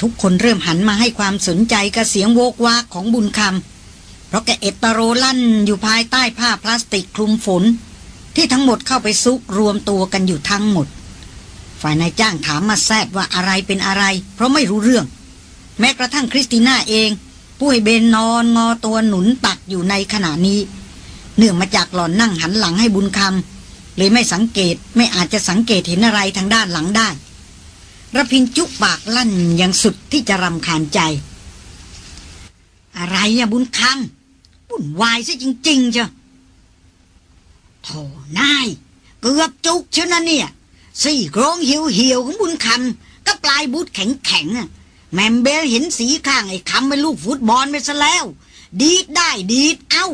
ทุกคนเริ่มหันมาให้ความสนใจกับเสียงโวกวากของบุญคำเพราะแกเอ็ดตะโรลั่นอยู่ภายใต้ผ้าพลาสติกคลุมฝน ที่ทั้งหมดเข้าไปซุกรวมตัวกันอยู่ทั้งหมด ฝ่ายนายจ้างถามมาแซ่ดว่าอะไรเป็นอะไร เพราะไม่รู้เรื่อง แม้กระทั่งคริสติน่าเองผู้ให้เบลนอนงอตัวหนุนตักอยู่ในขณะนี้ เนื่องมาจากหล่อนนั่งหันหลังให้บุญคำ เลยไม่สังเกตไม่อาจจะสังเกตเห็นอะไรทางด้านหลังได้ระพินจุปากลั่นอย่างสุดที่จะรำคาญใจ อะไรอะบุญคำบุ่นวายซะจริงๆเจ้ะโธ่นาย เกือบจุกเชนะเนี่ย สี่โครงเหี่ยวของบุญคำก็ปลายบูทแข็งๆอะแมมเบลเห็นสีข้างไอ้คำเป็นลูกฟุตบอลไปซะแล้ว ดีดได้ดีดเอ้า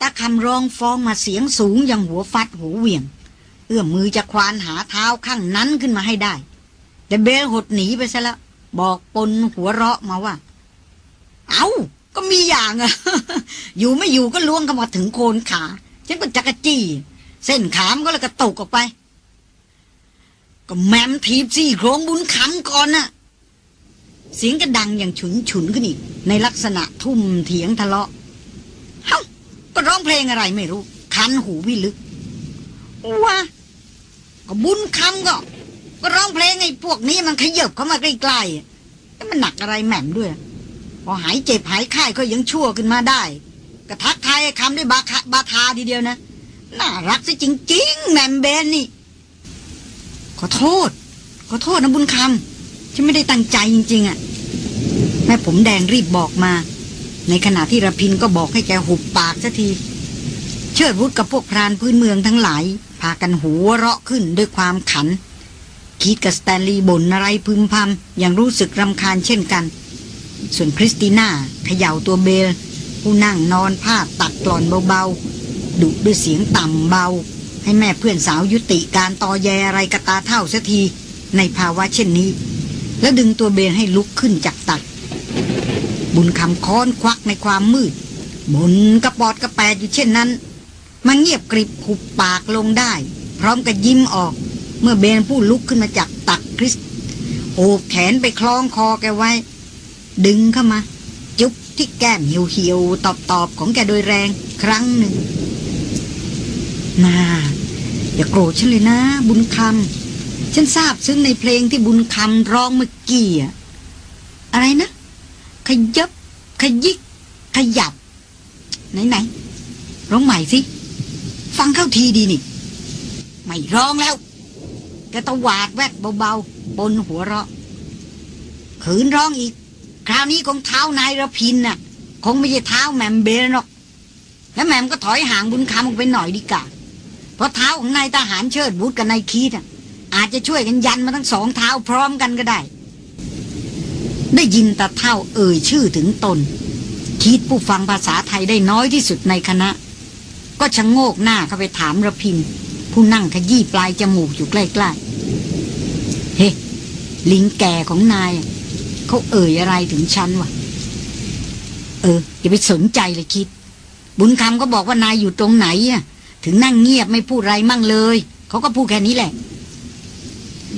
ตาคำร้องฟ้องมาเสียงสูงอย่างหัวฟัดหัวเหวี่ยง เอื้อมมือจะควานหาเท้าข้างนั้นขึ้นมาให้ได้ แต่เบลหดหนีไปซะแล้ว บอกปนหัวเราะมาว่า เอา้า ก็มีอย่างอะอยู่ไม่อยู่ก็ล้วงเข้ามาถึงโคนขา ฉันก็จักรจี้ เส้นขามก็เลยกระตกออกไป ก็แมมทีบซี่โครงบุญคำก่อนน่ะเสียงก็ดังอย่างฉุนฉุนขึ้นอีก ในลักษณะทุ่มเถียงทะเลาะ เฮ้า ก็ร้องเพลงอะไรไม่รู้ คันหูวิลึกว้าก็บุญคำก็ ก็ร้องเพลงไอ้พวกนี้มันขยับเข้ามาใกล้ๆแล้วมันหนักอะไรแหม่มด้วย พอหายเจ็บหายไข้ก็ยังชั่วขึ้นมาได้กระทักทายคำด้วยบาบาทาทีเดียวนะ น่ารักซะจริงๆแหม่มเบนนี่ ขอโทษ ขอโทษนะบุญคำฉันไม่ได้ตั้งใจจริง ๆอะ่ะแม่ผมแดงรีบบอกมา ในขณะที่ระพินก็บอกให้แกหุบปากเสียที เชิดวุฒกับพวกพรานพื้นเมืองทั้งหลาย พากันหัวเราะขึ้นด้วยความขัน คิดกับสแตนลีย์บ่นอะไรพึมพำอย่างรู้สึกรำคาญเช่นกัน ส่วนคริสติน่าเขย่าตัวเบล ผู้นั่งนอนพาดตักหล่อนเบาๆดุด้วยเสียงต่ำเบา ให้แม่เพื่อนสาวยุติการตอแยอะไรกะตาเฒ่าเสียทีในภาวะเช่นนี้ แล้วดึงตัวเบลให้ลุกขึ้นจากตัก บุญคำค้อนควักในความมืดบนกระปอดกระแปดอยู่เช่นนั้น มันเงียบกริบหุบปากลงได้ พร้อมกับยิ้มออก เมื่อเบนผู้ลุกขึ้นมาจากตักคริสโอบแขนไปคล้องคอแกไว้ ดึงเข้ามา จุ๊บที่แก้มเหี่ยวเหี่ยวตอบตอบของแกโดยแรงครั้งหนึ่งนาอย่าโกรธฉันเลยนะ บุญคำฉันทราบซึ้งในเพลงที่บุญคำร้องเมื่อกี้อะไรนะ ขยับ ขยิก ขยับ ไหนไหนร้องใหม่สิ ฟังเข้าทีดีนี่ ไม่ร้องแล้วแกตวาดแวดเบาๆบนหัวเราะขืนร้องอีก คราวนี้ของเท้านายระพินน่ะ คงไม่ใช่เท้าแมมเบลหรอก แล้วแมมก็ถอยห่างบุญคำออกไปหน่อยดีกว่าเพราะเท้าของนายทหารเชิดบุตรกับนายคีดน่ะอาจจะช่วยกันยันมาทั้งสองเท้าพร้อมกันก็ได้ ได้ยินตาเท่าเอ่ยชื่อถึงตน คิดผู้ฟังภาษาไทยได้น้อยที่สุดในคณะ ก็ชะงโงกหน้าเข้าไปถามระพิน ผู้นั่งขยี้ปลายจมูกอยู่ใกล้ๆ เฮ้ ลิงแก่ของนาย เขาเอ่ยอะไรถึงฉันวะ เออ อย่าไปสนใจเลยคิด บุญคำก็บอกว่านายอยู่ตรงไหนอะถึงนั่งเงียบไม่พูดไรมั่งเลย เขาก็พูดแค่นี้แหละ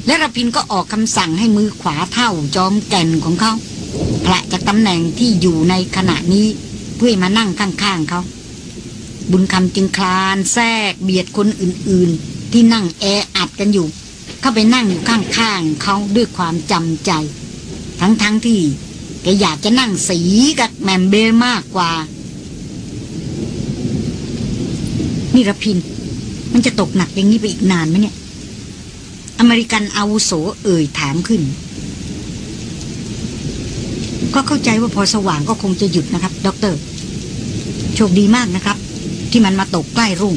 และรพินก็ออกคำสั่งให้มือขวาเท่าจอมแก่นของเขาแผลจากตำแหน่งที่อยู่ในขณะนี้เพื่อมานั่งข้างๆเขาบุญคำจึงคลานแทรกเบียดคนอื่นๆ ที่นั่งแออัดกันอยู่ เข้าไปนั่งอยู่ข้างๆเขาด้วยความจำใจ ทั้งๆที่แกอยากจะนั่งสีกับแหม่มเบลมากกว่านี่ระพิน มันจะตกหนักอย่างนี้ไปอีกนานไหมเนี่ย อเมริกันอาวุโสเอ่ยถามขึ้น ก็เข้าใจว่าพอสว่างก็คงจะหยุดนะครับ ด็อกเตอร์ โชคดีมากนะครับ ที่มันมาตกใกล้รุ่ง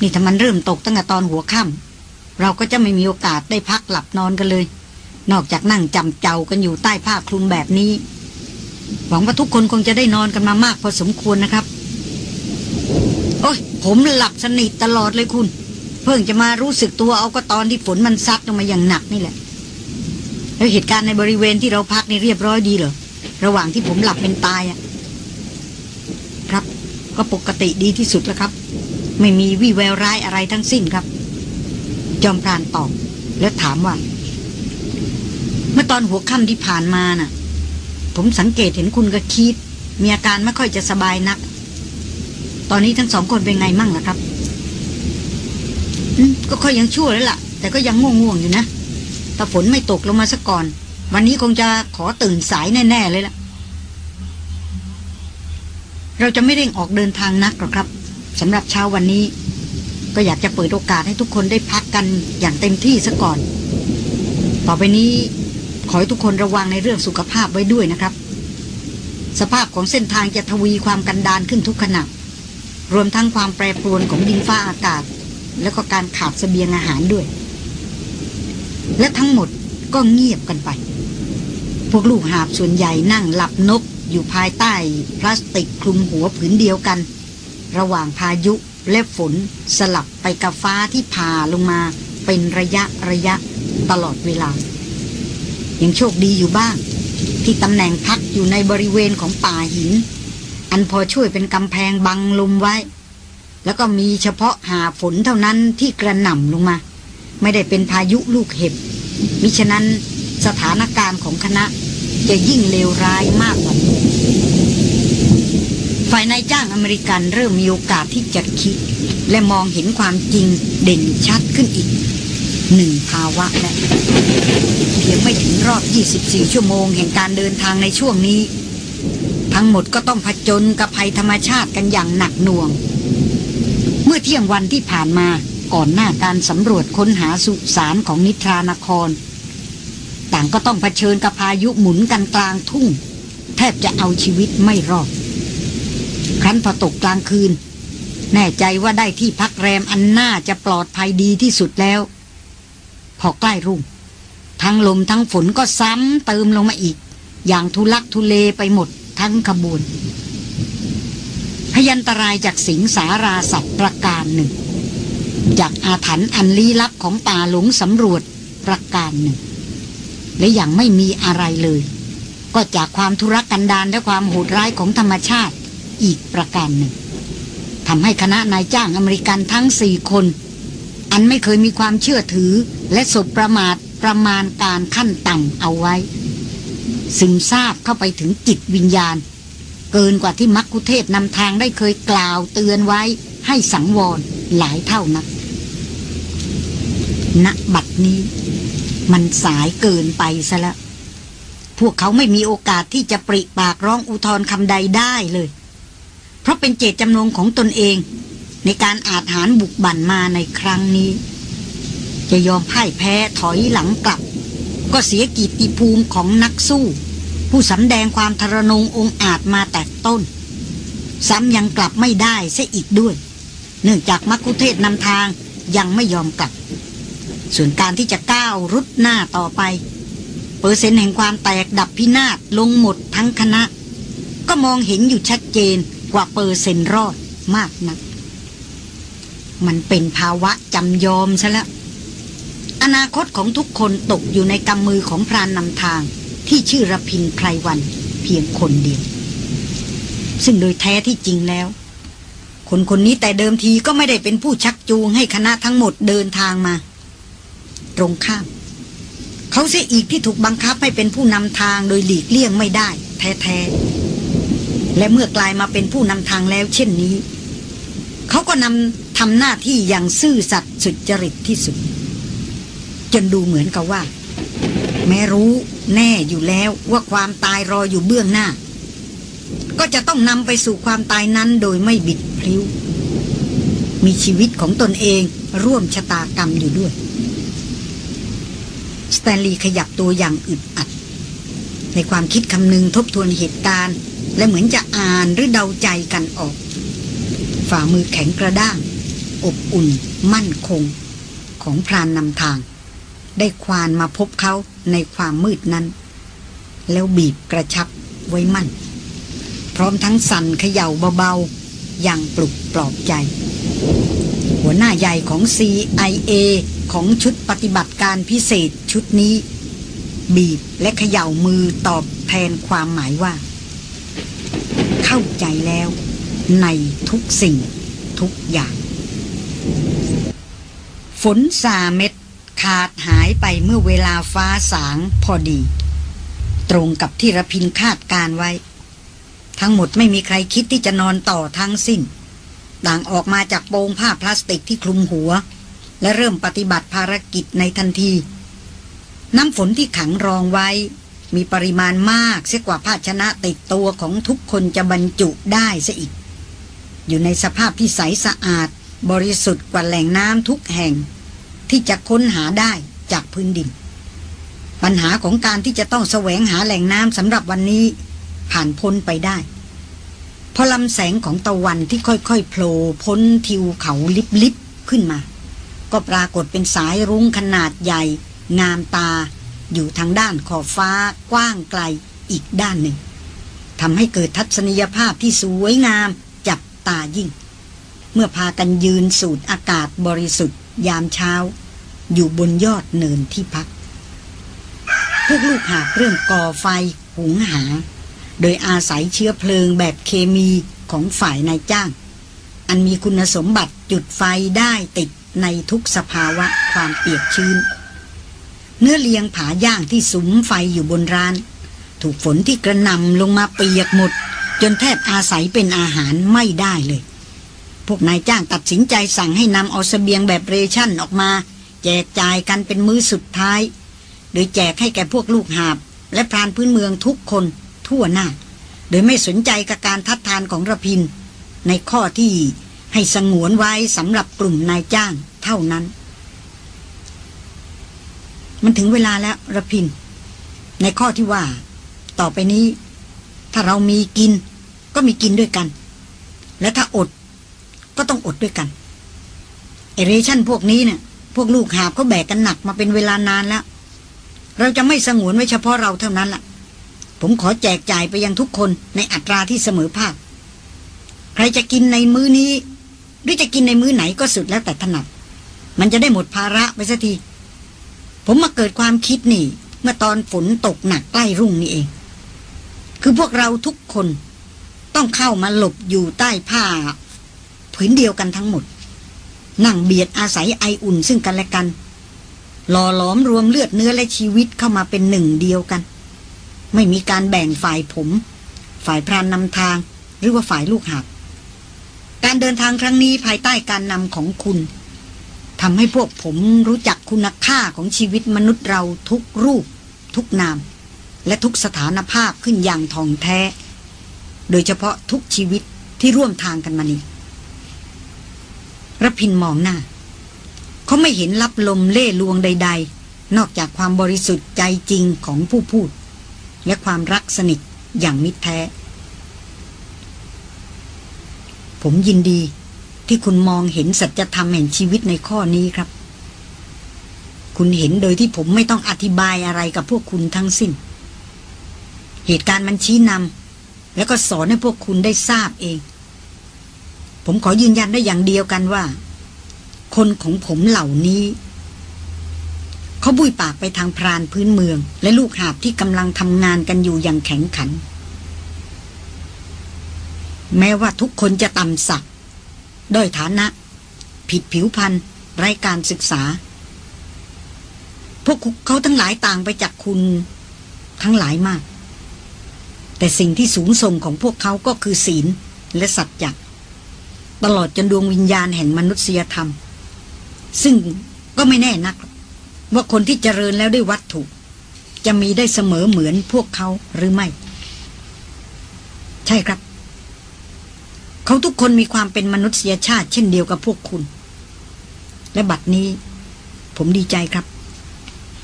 นี่ถ้ามันเริ่มตกตั้งแต่ตอนหัวค่ำเราก็จะไม่มีโอกาสได้พักหลับนอนกันเลย นอกจากนั่งจำเจ้ากันอยู่ใต้ผ้าคลุมแบบนี้ หวังว่าทุกคนคงจะได้นอนกันมามากพอสมควรนะครับ โอ้ยผมหลับสนิทตลอดเลยคุณ เพิ่งจะมารู้สึกตัวเอาก็ตอนที่ฝนมันซัดลงมาอย่างหนักนี่แหละ แล้วเหตุการณ์ในบริเวณที่เราพักนี่เรียบร้อยดีเหรอ ระหว่างที่ผมหลับเป็นตายอะ่ะ ครับ ก็ปกติดีที่สุดแล้วครับ ไม่มีวี่แววร้ายอะไรทั้งสิ้นครับ จอมพรานตอบแล้วถามว่า เมื่อตอนหัวค่ำที่ผ่านมาน่ะ ผมสังเกตเห็นคุณกับคีดมีอาการไม่ค่อยจะสบายนัก ตอนนี้ทั้งสองคนเป็นไงมั่งล่ะครับ ก็ค่อยยังชั่วแล้วล่ะ แต่ก็ยังง่วงๆอยู่นะถ้าฝนไม่ตกลงมาซะก่อน วันนี้คงจะขอตื่นสายแน่ๆเลยล่ะ เราจะไม่เร่งออกเดินทางนักหรอกครับสำหรับเช้าวันนี้ ก็อยากจะเปิดโอกาสให้ทุกคนได้พักกันอย่างเต็มที่ซะก่อน ต่อไปนี้ขอให้ทุกคนระวังในเรื่องสุขภาพไว้ด้วยนะครับ สภาพของเส้นทางจะทวีความกันดานขึ้นทุกขณะรวมทั้งความแปรปรวนของดินฟ้าอากาศ แล้วก็การขาดเสบียงอาหารด้วย และทั้งหมดก็เงียบกันไป พวกลูกหาบส่วนใหญ่นั่งหลับนกอยู่ภายใต้พลาสติกคลุมหัวผืนเดียวกัน ระหว่างพายุและฝนสลับไปกับฟ้าที่ผ่าลงมาเป็นระยะระยะตลอดเวลา ยังโชคดีอยู่บ้าง ที่ตำแหน่งพักอยู่ในบริเวณของป่าหิน อันพอช่วยเป็นกำแพงบังลมไว้ แล้วก็มีเฉพาะหาฝนเท่านั้นที่กระหน่ำลงมา ไม่ได้เป็นพายุลูกเห็บมิฉะนั้นสถานการณ์ของคณะจะยิ่งเลวร้ายมากกว่านี้ฝ่ายนายจ้างอเมริกันเริ่มมีโอกาสที่จะคิด และมองเห็นความจริงเด่นชัดขึ้นอีกหนึ่งภาวะและเพียงไม่ถึงรอบ 24 ชั่วโมงแห่งการเดินทางในช่วงนี้ ทั้งหมดก็ต้องผจญกับภัยธรรมชาติกันอย่างหนักหน่วง มื่อเที่ยงวันที่ผ่านมาก่อนหน้าการสำรวจค้นหาสุสานของนิทรานคร ต่างก็ต้องเผชิญกับพายุหมุนกันกลางทุ่ง แทบจะเอาชีวิตไม่รอด ครั้นพอตกกลางคืน แน่ใจว่าได้ที่พักแรมอันน่าจะปลอดภัยดีที่สุดแล้ว พอใกล้รุ่ง ทั้งลมทั้งฝนก็ซ้ำเติมลงมาอีก อย่างทุลักทุเลไปหมดทั้งขบวน ยันตรายจากสิงสาราสัตว์ประการหนึ่ง จากอาถรรพ์อันลี้ลับของป่าหลงสำรวจประการหนึ่ง และอย่างไม่มีอะไรเลย ก็จากความทุรกันดารและความโหดร้ายของธรรมชาติอีกประการหนึ่งทำให้คณะนายจ้างอเมริกันทั้งสี่คน อันไม่เคยมีความเชื่อถือและสบประมาทประมาณการขั้นต่ำเอาไว้ ซึมซาบเข้าไปถึงจิตวิญญาณ เกินกว่าที่มักคุเทศนำทางได้เคยกล่าวเตือนไว้ให้สังวรหลายเท่านัก ณบัดนี้ มันสายเกินไปซะแล้ว พวกเขาไม่มีโอกาสที่จะปริปากร้องอุทธรคำใดได้เลย เพราะเป็นเจตจำนงของตนเอง ในการอาจหารบุกบั่นมาในครั้งนี้ จะยอมพ่ายแพ้ถอยหลังกลับ ก็เสียกิตติภูมิของนักสู้ ผู้สำแดงความทรนงองอาจมาแต่ต้น ซ้ำยังกลับไม่ได้เสียอีกด้วย เนื่องจากมักคุเทศนำทางยังไม่ยอมกลับ ส่วนการที่จะก้าวรุดหน้าต่อไป เปอร์เซ็นต์แห่งความแตกดับพินาศลงหมดทั้งคณะ ก็มองเห็นอยู่ชัดเจนกว่าเปอร์เซ็นต์รอดมากนัก มันเป็นภาวะจำยอมซะแล้วอนาคตของทุกคนตกอยู่ในกำมือของพรานนำทาง ที่ชื่อรพินไพรวันเพียงคนเดียว ซึ่งโดยแท้ที่จริงแล้ว คนคนนี้แต่เดิมทีก็ไม่ได้เป็นผู้ชักจูงให้คณะทั้งหมดเดินทางมา ตรงข้าม เขาเสียอีกที่ถูกบังคับให้เป็นผู้นำทางโดยหลีกเลี่ยงไม่ได้ แท้ๆ และเมื่อกลายมาเป็นผู้นำทางแล้ว เช่นนี้ เขาก็นำทำหน้าที่อย่างซื่อสัตย์สุจริตที่สุด จนดูเหมือนกับว่า แม้รู้แน่อยู่แล้วว่าความตายรออยู่เบื้องหน้า ก็จะต้องนำไปสู่ความตายนั้นโดยไม่บิดพลิ้ว มีชีวิตของตนเองร่วมชะตากรรมอยู่ด้วย สแตนลีย์ขยับตัวอย่างอึดอัด ในความคิดคำนึงทบทวนเหตุการณ์ และเหมือนจะอ่านหรือเดาใจกันออก ฝ่ามือแข็งกระด้าง อบอุ่น มั่นคง ของพรานนำทาง ได้ควานมาพบเขาในความมืดนั้น แล้วบีบกระชับไว้มั่น พร้อมทั้งสั่นเขย่าเบาๆ อย่างปลุกปลอบใจ หัวหน้าใหญ่ของ CIA ของชุดปฏิบัติการพิเศษชุดนี้ บีบและเขย่ามือตอบแทนความหมายว่า เข้าใจแล้ว ในทุกสิ่งทุกอย่าง ฝนสาเม็ด ขาดหายไปเมื่อเวลาฟ้าสางพอดี ตรงกับที่ระพินคาดการไว้ ทั้งหมดไม่มีใครคิดที่จะนอนต่อทั้งสิ้นต่างออกมาจากโปงผ้าพลาสติกที่คลุมหัว และเริ่มปฏิบัติภารกิจในทันที น้ำฝนที่ขังรองไว้ มีปริมาณมากเสียกว่าภาชนะติดตัวของทุกคนจะบรรจุได้ซะอีก อยู่ในสภาพที่ใสสะอาด บริสุทธิ์กว่าแหล่งน้ำทุกแห่ง ที่จะค้นหาได้จากพื้นดิน ปัญหาของการที่จะต้องแสวงหาแหล่งน้ำสำหรับวันนี้ ผ่านพ้นไปได้พอลำแสงของตะวันที่ค่อยๆโผล่พ้นทิวเขาลิบๆขึ้นมา ก็ปรากฏเป็นสายรุ้งขนาดใหญ่ งามตา อยู่ทางด้านขอบฟ้ากว้างไกลอีกด้านหนึ่งทำให้เกิดทัศนียภาพที่สวยงามจับตายิ่ง เมื่อพากันยืนสูดอากาศบริสุทธิ์ ยามเช้า อยู่บนยอดเนินที่พัก พวกลูกหาเริ่มก่อไฟหุงหา โดยอาศัยเชื้อเพลิงแบบเคมีของฝ่ายนายจ้าง อันมีคุณสมบัติจุดไฟได้ติดในทุกสภาวะความเปียกชื้น เนื้อเลียงผาย่างที่สุมไฟอยู่บนร้าน ถูกฝนที่กระนำลงมาเปียกหมด จนแทบอาศัยเป็นอาหารไม่ได้เลย พวกนายจ้างตัดสินใจสั่งให้นำเอาเสบียงแบบเรชั่นออกมา แจกจ่ายกันเป็นมื้อสุดท้าย โดยแจกให้แก่พวกลูกหาบ และพรานพื้นเมืองทุกคนทั่วหน้า โดยไม่สนใจกับการทัดทานของระพิน ในข้อที่ให้สงวนไว้สำหรับกลุ่มนายจ้างเท่านั้น มันถึงเวลาแล้วระพิน ในข้อที่ว่า ต่อไปนี้ ถ้าเรามีกินก็มีกินด้วยกัน และถ้าอด ก็ต้องอดด้วยกันเอเรชั่นพวกนี้เนี่ยพวกลูกหาบเขาแบกกันหนักมาเป็นเวลานานแล้ว เราจะไม่สงวนไว้เฉพาะเราเท่านั้นละ่ะ ผมขอแจกจ่ายไปยังทุกคนในอัตราที่เสมอภาค ใครจะกินในมื้อนี้ หรือจะกินในมื้อไหนก็สุดแล้วแต่ถนัด มันจะได้หมดภาระไปสักที ผมมาเกิดความคิดนี่ เมื่อตอนฝนตกหนักใกล้รุ่งนี่เอง คือพวกเราทุกคนต้องเข้ามาหลบอยู่ใต้ผ้า ผืนเดียวกันทั้งหมด นั่งเบียดอาศัยไออุ่นซึ่งกันและกัน หล่อหลอมรวมเลือดเนื้อและชีวิตเข้ามาเป็นหนึ่งเดียวกัน ไม่มีการแบ่งฝ่ายผม ฝ่ายพรานนำทาง หรือว่าฝ่ายลูกหัก การเดินทางครั้งนี้ภายใต้การนำของคุณทำให้พวกผมรู้จักคุณค่าของชีวิตมนุษย์เราทุกรูป ทุกนาม และทุกสถานภาพขึ้นอย่างท่องแท้ โดยเฉพาะทุกชีวิตที่ร่วมทางกันมานี้ รพินมองหน้า เขาไม่เห็นรับลมเล่ลวงใด ๆ นอกจากความบริสุทธิ์ใจจริงของผู้พูด และความรักสนิทอย่างมิตรแท้ ผมยินดีที่คุณมองเห็นสัจธรรมแห่งชีวิตในข้อนี้ครับ คุณเห็นโดยที่ผมไม่ต้องอธิบายอะไรกับพวกคุณทั้งสิ้น เหตุการณ์มันชี้นำแล้วก็สอนให้พวกคุณได้ทราบเอง ผมขอยืนยันได้อย่างเดียวกันว่า คนของผมเหล่านี้เขาบุยปากไปทางพรานพื้นเมือง และลูกหาบที่กำลังทำงานกันอยู่อย่างแข็งขัน แม้ว่าทุกคนจะต่ำสักด้อยฐานะ ผิดผิวพันธ์ไร้การศึกษา พวกเขาทั้งหลายต่างไปจากคุณทั้งหลายมาก แต่สิ่งที่สูงส่งของพวกเขาก็คือศีลและสัจจะ ตลอดจนดวงวิญญาณแห่งมนุษยธรรม ซึ่งก็ไม่แน่นัก ว่าคนที่เจริญแล้วด้วยวัตถุ จะมีได้เสมอเหมือนพวกเขาหรือไม่ ใช่ครับ เขาทุกคนมีความเป็นมนุษยชาติ เช่นเดียวกับพวกคุณ และบัดนี้ ผมดีใจครับ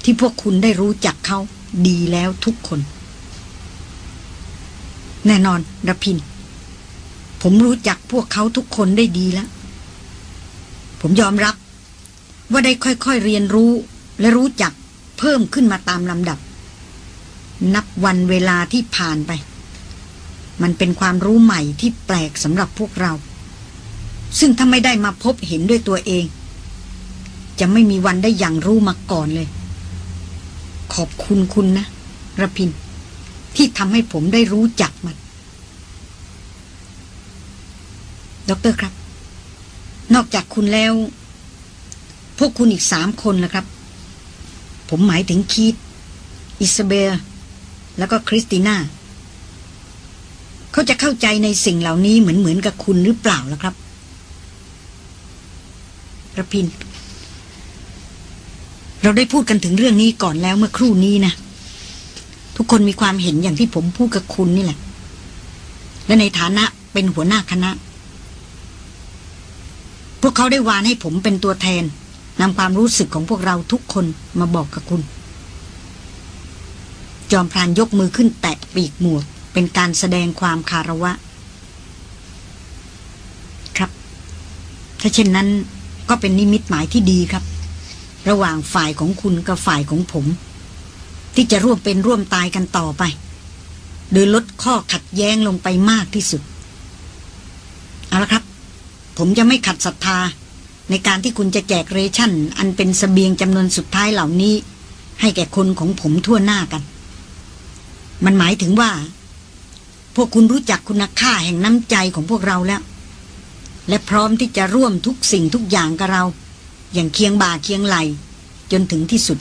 ที่พวกคุณได้รู้จักเขาดีแล้วทุกคน แน่นอนรพิน ผมรู้จักพวกเขาทุกคนได้ดีแล้ว ผมยอมรับ ว่าได้ค่อยๆเรียนรู้และรู้จักเพิ่มขึ้นมาตามลำดับ นับวันเวลาที่ผ่านไป มันเป็นความรู้ใหม่ที่แปลกสำหรับพวกเรา ซึ่งถ้าไม่ได้มาพบเห็นด้วยตัวเอง จะไม่มีวันได้อย่างรู้มาก่อนเลย ขอบคุณคุณนะระพิน ที่ทำให้ผมได้รู้จักมัน ด็อกเตอร์ครับ นอกจากคุณแล้ว พวกคุณอีกสามคนนะครับ ผมหมายถึงคีตอิซาเบลแล้วก็คริสติน่าเขาจะเข้าใจในสิ่งเหล่านี้เหมือนเหมือนกับคุณหรือเปล่าล่ะครับระพิน เราได้พูดกันถึงเรื่องนี้ก่อนแล้วเมื่อครู่นี้นะ ทุกคนมีความเห็นอย่างที่ผมพูดกับคุณนี่แหละ และในฐานะเป็นหัวหน้าคณะ วกเขาได้วานให้ผมเป็นตัวแทนนำความรู้สึกของพวกเราทุกคนมาบอกกับคุณ จอมพรานยกมือขึ้นแตะปีกหมวก เป็นการแสดงความคาระวะ ครับ ถ้าเช่นนั้นก็เป็นนิมิตหมายที่ดีครับ ระหว่างฝ่ายของคุณกับฝ่ายของผม ที่จะร่วมเป็นร่วมตายกันต่อไป โดยลดข้อขัดแย้งลงไปมากที่สุด เอาละครับ ผมจะไม่ขัดศรัทธา ในการที่คุณจะแจกเรชั่น อันเป็นสเสบียงจำนวนสุดท้ายเหล่านี้ ให้แก่คนของผมทั่วหน้ากัน มันหมายถึงว่า พวกคุณรู้จักคุณค่าแห่งน้ำใจของพวกเราแล้ว และพร้อมที่จะร่วมทุกสิ่งทุกอย่างกับเรา อย่างเคียงบ่าเคียงไหล จนถึงที่สุด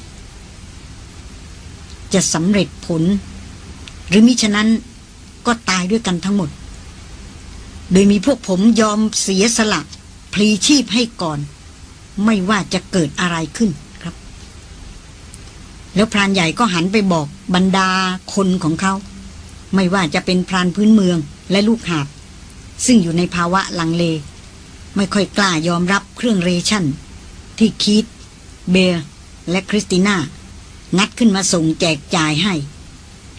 จะสำเร็จผล หรือมิฉะนั้นก็ตายด้วยกันทั้งหมด โดยมีพวกผมยอมเสียสละพลีชีพให้ก่อน ไม่ว่าจะเกิดอะไรขึ้นครับ แล้วพรานใหญ่ก็หันไปบอกบรรดาคนของเขา ไม่ว่าจะเป็นพรานพื้นเมืองและลูกหาบซึ่งอยู่ในภาวะลังเล ไม่ค่อยกล้ายอมรับเครื่อง ration ที่คีตเบลและคริสติน่างัดขึ้นมาส่งแจกจ่ายให้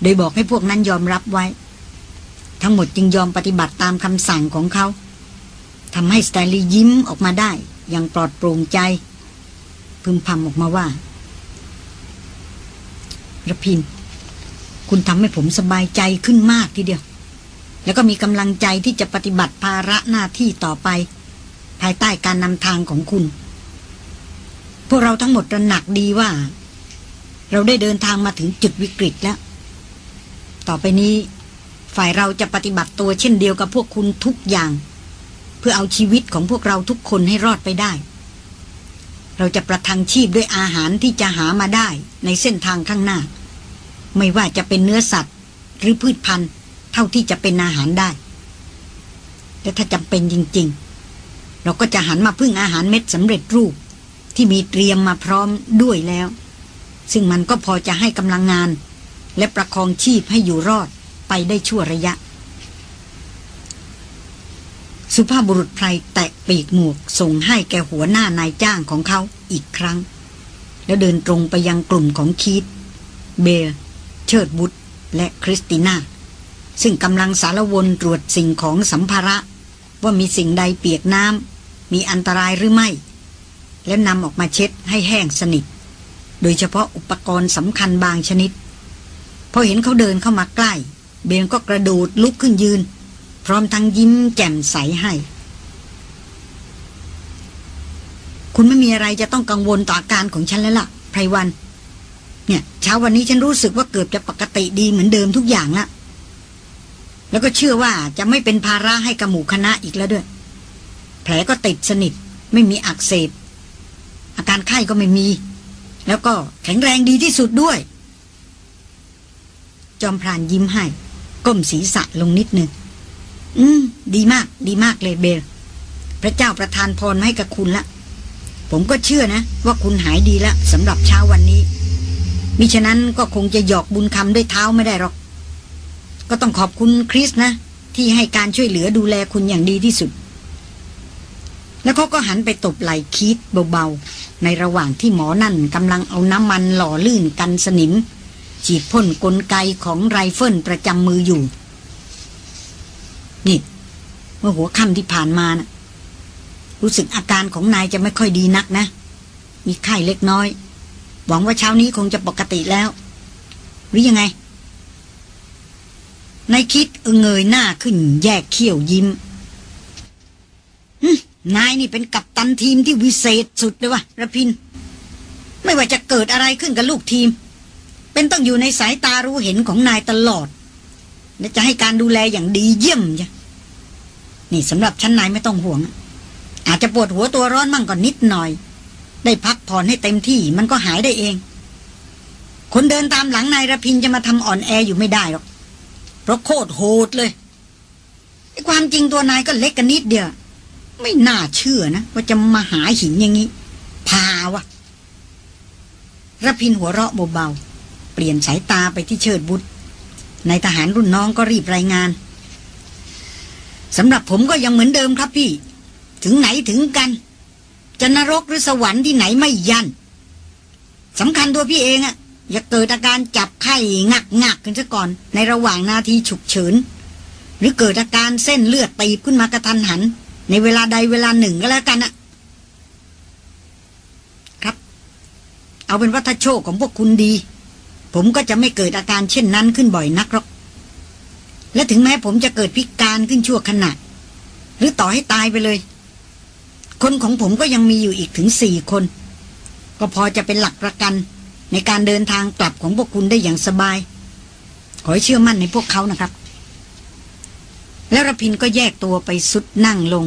โดยบอกให้พวกนั้นยอมรับไว้ ทั้งหมดจึงยอมปฏิบัติตามคำสั่งของเขาทำให้สแตนลีย์ยิ้มออกมาได้ อย่างปลอดโปร่งใจ พึมพำออกมาว่าระพิน คุณทำให้ผมสบายใจขึ้นมากทีเดียว แล้วก็มีกำลังใจที่จะปฏิบัติภาระหน้าที่ต่อไป ภายใต้การนำทางของคุณ พวกเราทั้งหมดระหนักดีว่า เราได้เดินทางมาถึงจุดวิกฤตแล้ว ต่อไปนี้ ฝ่ายเราจะปฏิบัติตัวเช่นเดียวกับพวกคุณทุกอย่าง เพื่อเอาชีวิตของพวกเราทุกคนให้รอดไปได้ เราจะประทังชีพด้วยอาหารที่จะหามาได้ในเส้นทางข้างหน้า ไม่ว่าจะเป็นเนื้อสัตว์ หรือพืชพันธุ์ เท่าที่จะเป็นอาหารได้ และถ้าจำเป็นจริง ๆ เราก็จะหันมาพึ่งอาหารเม็ดสำเร็จรูปที่มีเตรียมมาพร้อมด้วยแล้ว ซึ่งมันก็พอจะให้กำลังงาน และประคองชีพให้อยู่รอด ไปได้ชั่วระยะ สุภาพบุรุษไพรแตะปีกหมวกส่งให้แกหัวหน้านายจ้างของเขาอีกครั้ง แล้วเดินตรงไปยังกลุ่มของคีตเบลเชิดบุตรและคริสติน่า ซึ่งกำลังสารวนตรวจสิ่งของสัมภาระ ว่ามีสิ่งใดเปียกน้ำมีอันตรายหรือไม่ แล้วนำออกมาเช็ดให้แห้งสนิท โดยเฉพาะอุปกรณ์สำคัญบางชนิด พอเห็นเขาเดินเข้ามาใกล้ เบลก็กระโดดลุกขึ้นยืน พร้อมทั้งยิ้มแจ่มใสให้ คุณไม่มีอะไรจะต้องกังวลต่ออาการของฉันแล้วล่ะไพรวัน เนี่ยเช้าวันนี้ฉันรู้สึกว่าเกือบจะปกติดีเหมือนเดิมทุกอย่างละแล้วก็เชื่อว่าจะไม่เป็นภาระให้กับหมู่คณะอีกแล้วด้วย แผลก็ติดสนิท ไม่มีอักเสบ อาการไข้ก็ไม่มี แล้วก็แข็งแรงดีที่สุดด้วย จอมพรานยิ้มให้ ก้มศีรษะลงนิดนึง อืม ดีมาก ดีมากเลยเบล พระเจ้าประทานพรให้กับคุณละ ผมก็เชื่อนะ ว่าคุณหายดีล้วสำหรับเช้าวันนี้ มิฉะนั้นก็คงจะหยอกบุญคำด้วยเท้าไม่ได้หรอก ก็ต้องขอบคุณคริสนะ ที่ให้การช่วยเหลือดูแลคุณอย่างดีที่สุด แล้วเขาก็หันไปตบไหล่คิดเบาๆ ในระหว่างที่หมอนั่นกำลังเอาน้ำมันหล่อลื่นกันสนิม ฉีดพ่นกลไกของไรเฟิลประจำมืออยู่ นี่ เมื่อหัวค่ำที่ผ่านมาน่ะ รู้สึกอาการของนายจะไม่ค่อยดีนักนะ มีไข้เล็กน้อย หวังว่าเช้านี้คงจะปกติแล้ว หรือยังไงนายคิดเงยหน้าขึ้นแยกเขี้ยวยิ้มนายนี่เป็นกัปตันทีมที่วิเศษสุดเลยว่ะระพิน ไม่ว่าจะเกิดอะไรขึ้นกับลูกทีม เป็นต้องอยู่ในสายตารู้เห็นของนายตลอด และจะให้การดูแลอย่างดีเยี่ยมจ้ะนี่สำหรับชั้นนายไม่ต้องห่วง อาจจะปวดหัวตัวร้อนมั่งก่อนนิดหน่อย ได้พักผ่อนให้เต็มที่มันก็หายได้เอง คนเดินตามหลังนายระพินจะมาทำอ่อนแออยู่ไม่ได้หรอก เพราะโคตรโหดเลยไอ้ความจริงตัวนายก็เล็กกันนิดเดียว ไม่น่าเชื่อนะ ว่าจะมาหาหินอย่างนี้ พาวะระพินหัวเราะเบาๆ เปลี่ยนสายตาไปที่เชิดบุตรนายทหารรุ่นน้องก็รีบรายงานสำหรับผมก็ยังเหมือนเดิมครับพี่ ถึงไหนถึงกัน จะนรกหรือสวรรค์ที่ไหนไม่ยันสำคัญตัวพี่เองอะอย่าเกิดอาการจับไข้งักงักกันซะก่อน ในระหว่างนาทีฉุกเฉิน หรือเกิดอาการเส้นเลือดตีบขึ้นมากระทันหัน ในเวลาใดเวลาหนึ่งก็แล้วกันอะครับ เอาเป็นว่าถ้าโชคของพวกคุณดี ผมก็จะไม่เกิดอาการเช่นนั้นขึ้นบ่อยนักหรอก และถึงแม้ผมจะเกิดพิการขึ้นชั่วขณะ หรือต่อให้ตายไปเลย คนของผมก็ยังมีอยู่อีกถึงสี่คน ก็พอจะเป็นหลักประกันในการเดินทางกลับของพวกคุณได้อย่างสบาย ขอให้เชื่อมั่นในพวกเขานะครับ แล้วรพินก็แยกตัวไปทรุดนั่งลง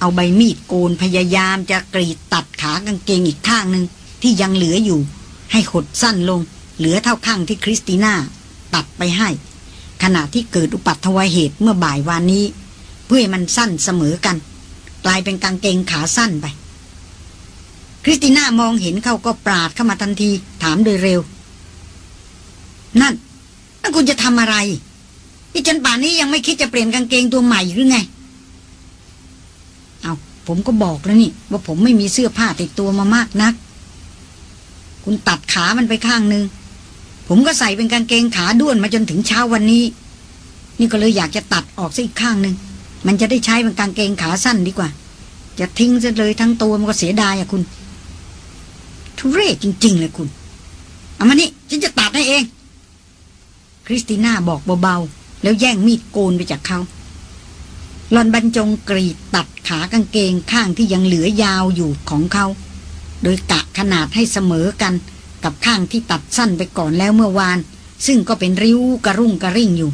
เอาใบมีดโกนพยายามจะกรีดตัดขากางเกงอีกข้างหนึ่งที่ยังเหลืออยู่ ให้หดสั้นลง เหลือเท่าข้างที่คริสติน่าตัดไปให้ ขณะที่เกิดอุปัทวเหตุเมื่อบ่ายวานนี้ เพื่อให้มันสั้นเสมอกัน กลายเป็นกางเกงขาสั้นไป คริสติน่ามองเห็นเขาก็ปราดเข้ามาทันทีถามโดยเร็ว นั่นนั่นคุณจะทำอะไรนี่จนป่านนี้ยังไม่คิดจะเปลี่ยนกางเกงตัวใหม่หรือไง เอาผมก็บอกแล้วนี่ ว่าผมไม่มีเสื้อผ้าติดตัวมามากนัก คุณตัดขามันไปข้างหนึ่ง ผมก็ใส่เป็นกางเกงขาด้วนมาจนถึงเช้าวันนี้ นี่ก็เลยอยากจะตัดออกซะอีกข้างหนึ่งมันจะได้ใช้เป็นกางเกงขาสั้นดีกว่า จะทิ้งซะเลยทั้งตัวมันก็เสียดายอะคุณ ทุเรศจริง ๆ เลยคุณ เอามานี่ฉันจะตัดให้เอง คริสติน่าบอกเบาๆ แล้วแย่งมีดโกนไปจากเขาหล่อนบรรจงกรีดตัดขากางเกงข้างที่ยังเหลือยาวอยู่ของเขา โดยกะขนาดให้เสมอกัน กับข้างที่ตัดสั้นไปก่อนแล้วเมื่อวาน ซึ่งก็เป็นริ้วกระรุ่งกระริ่งอยู่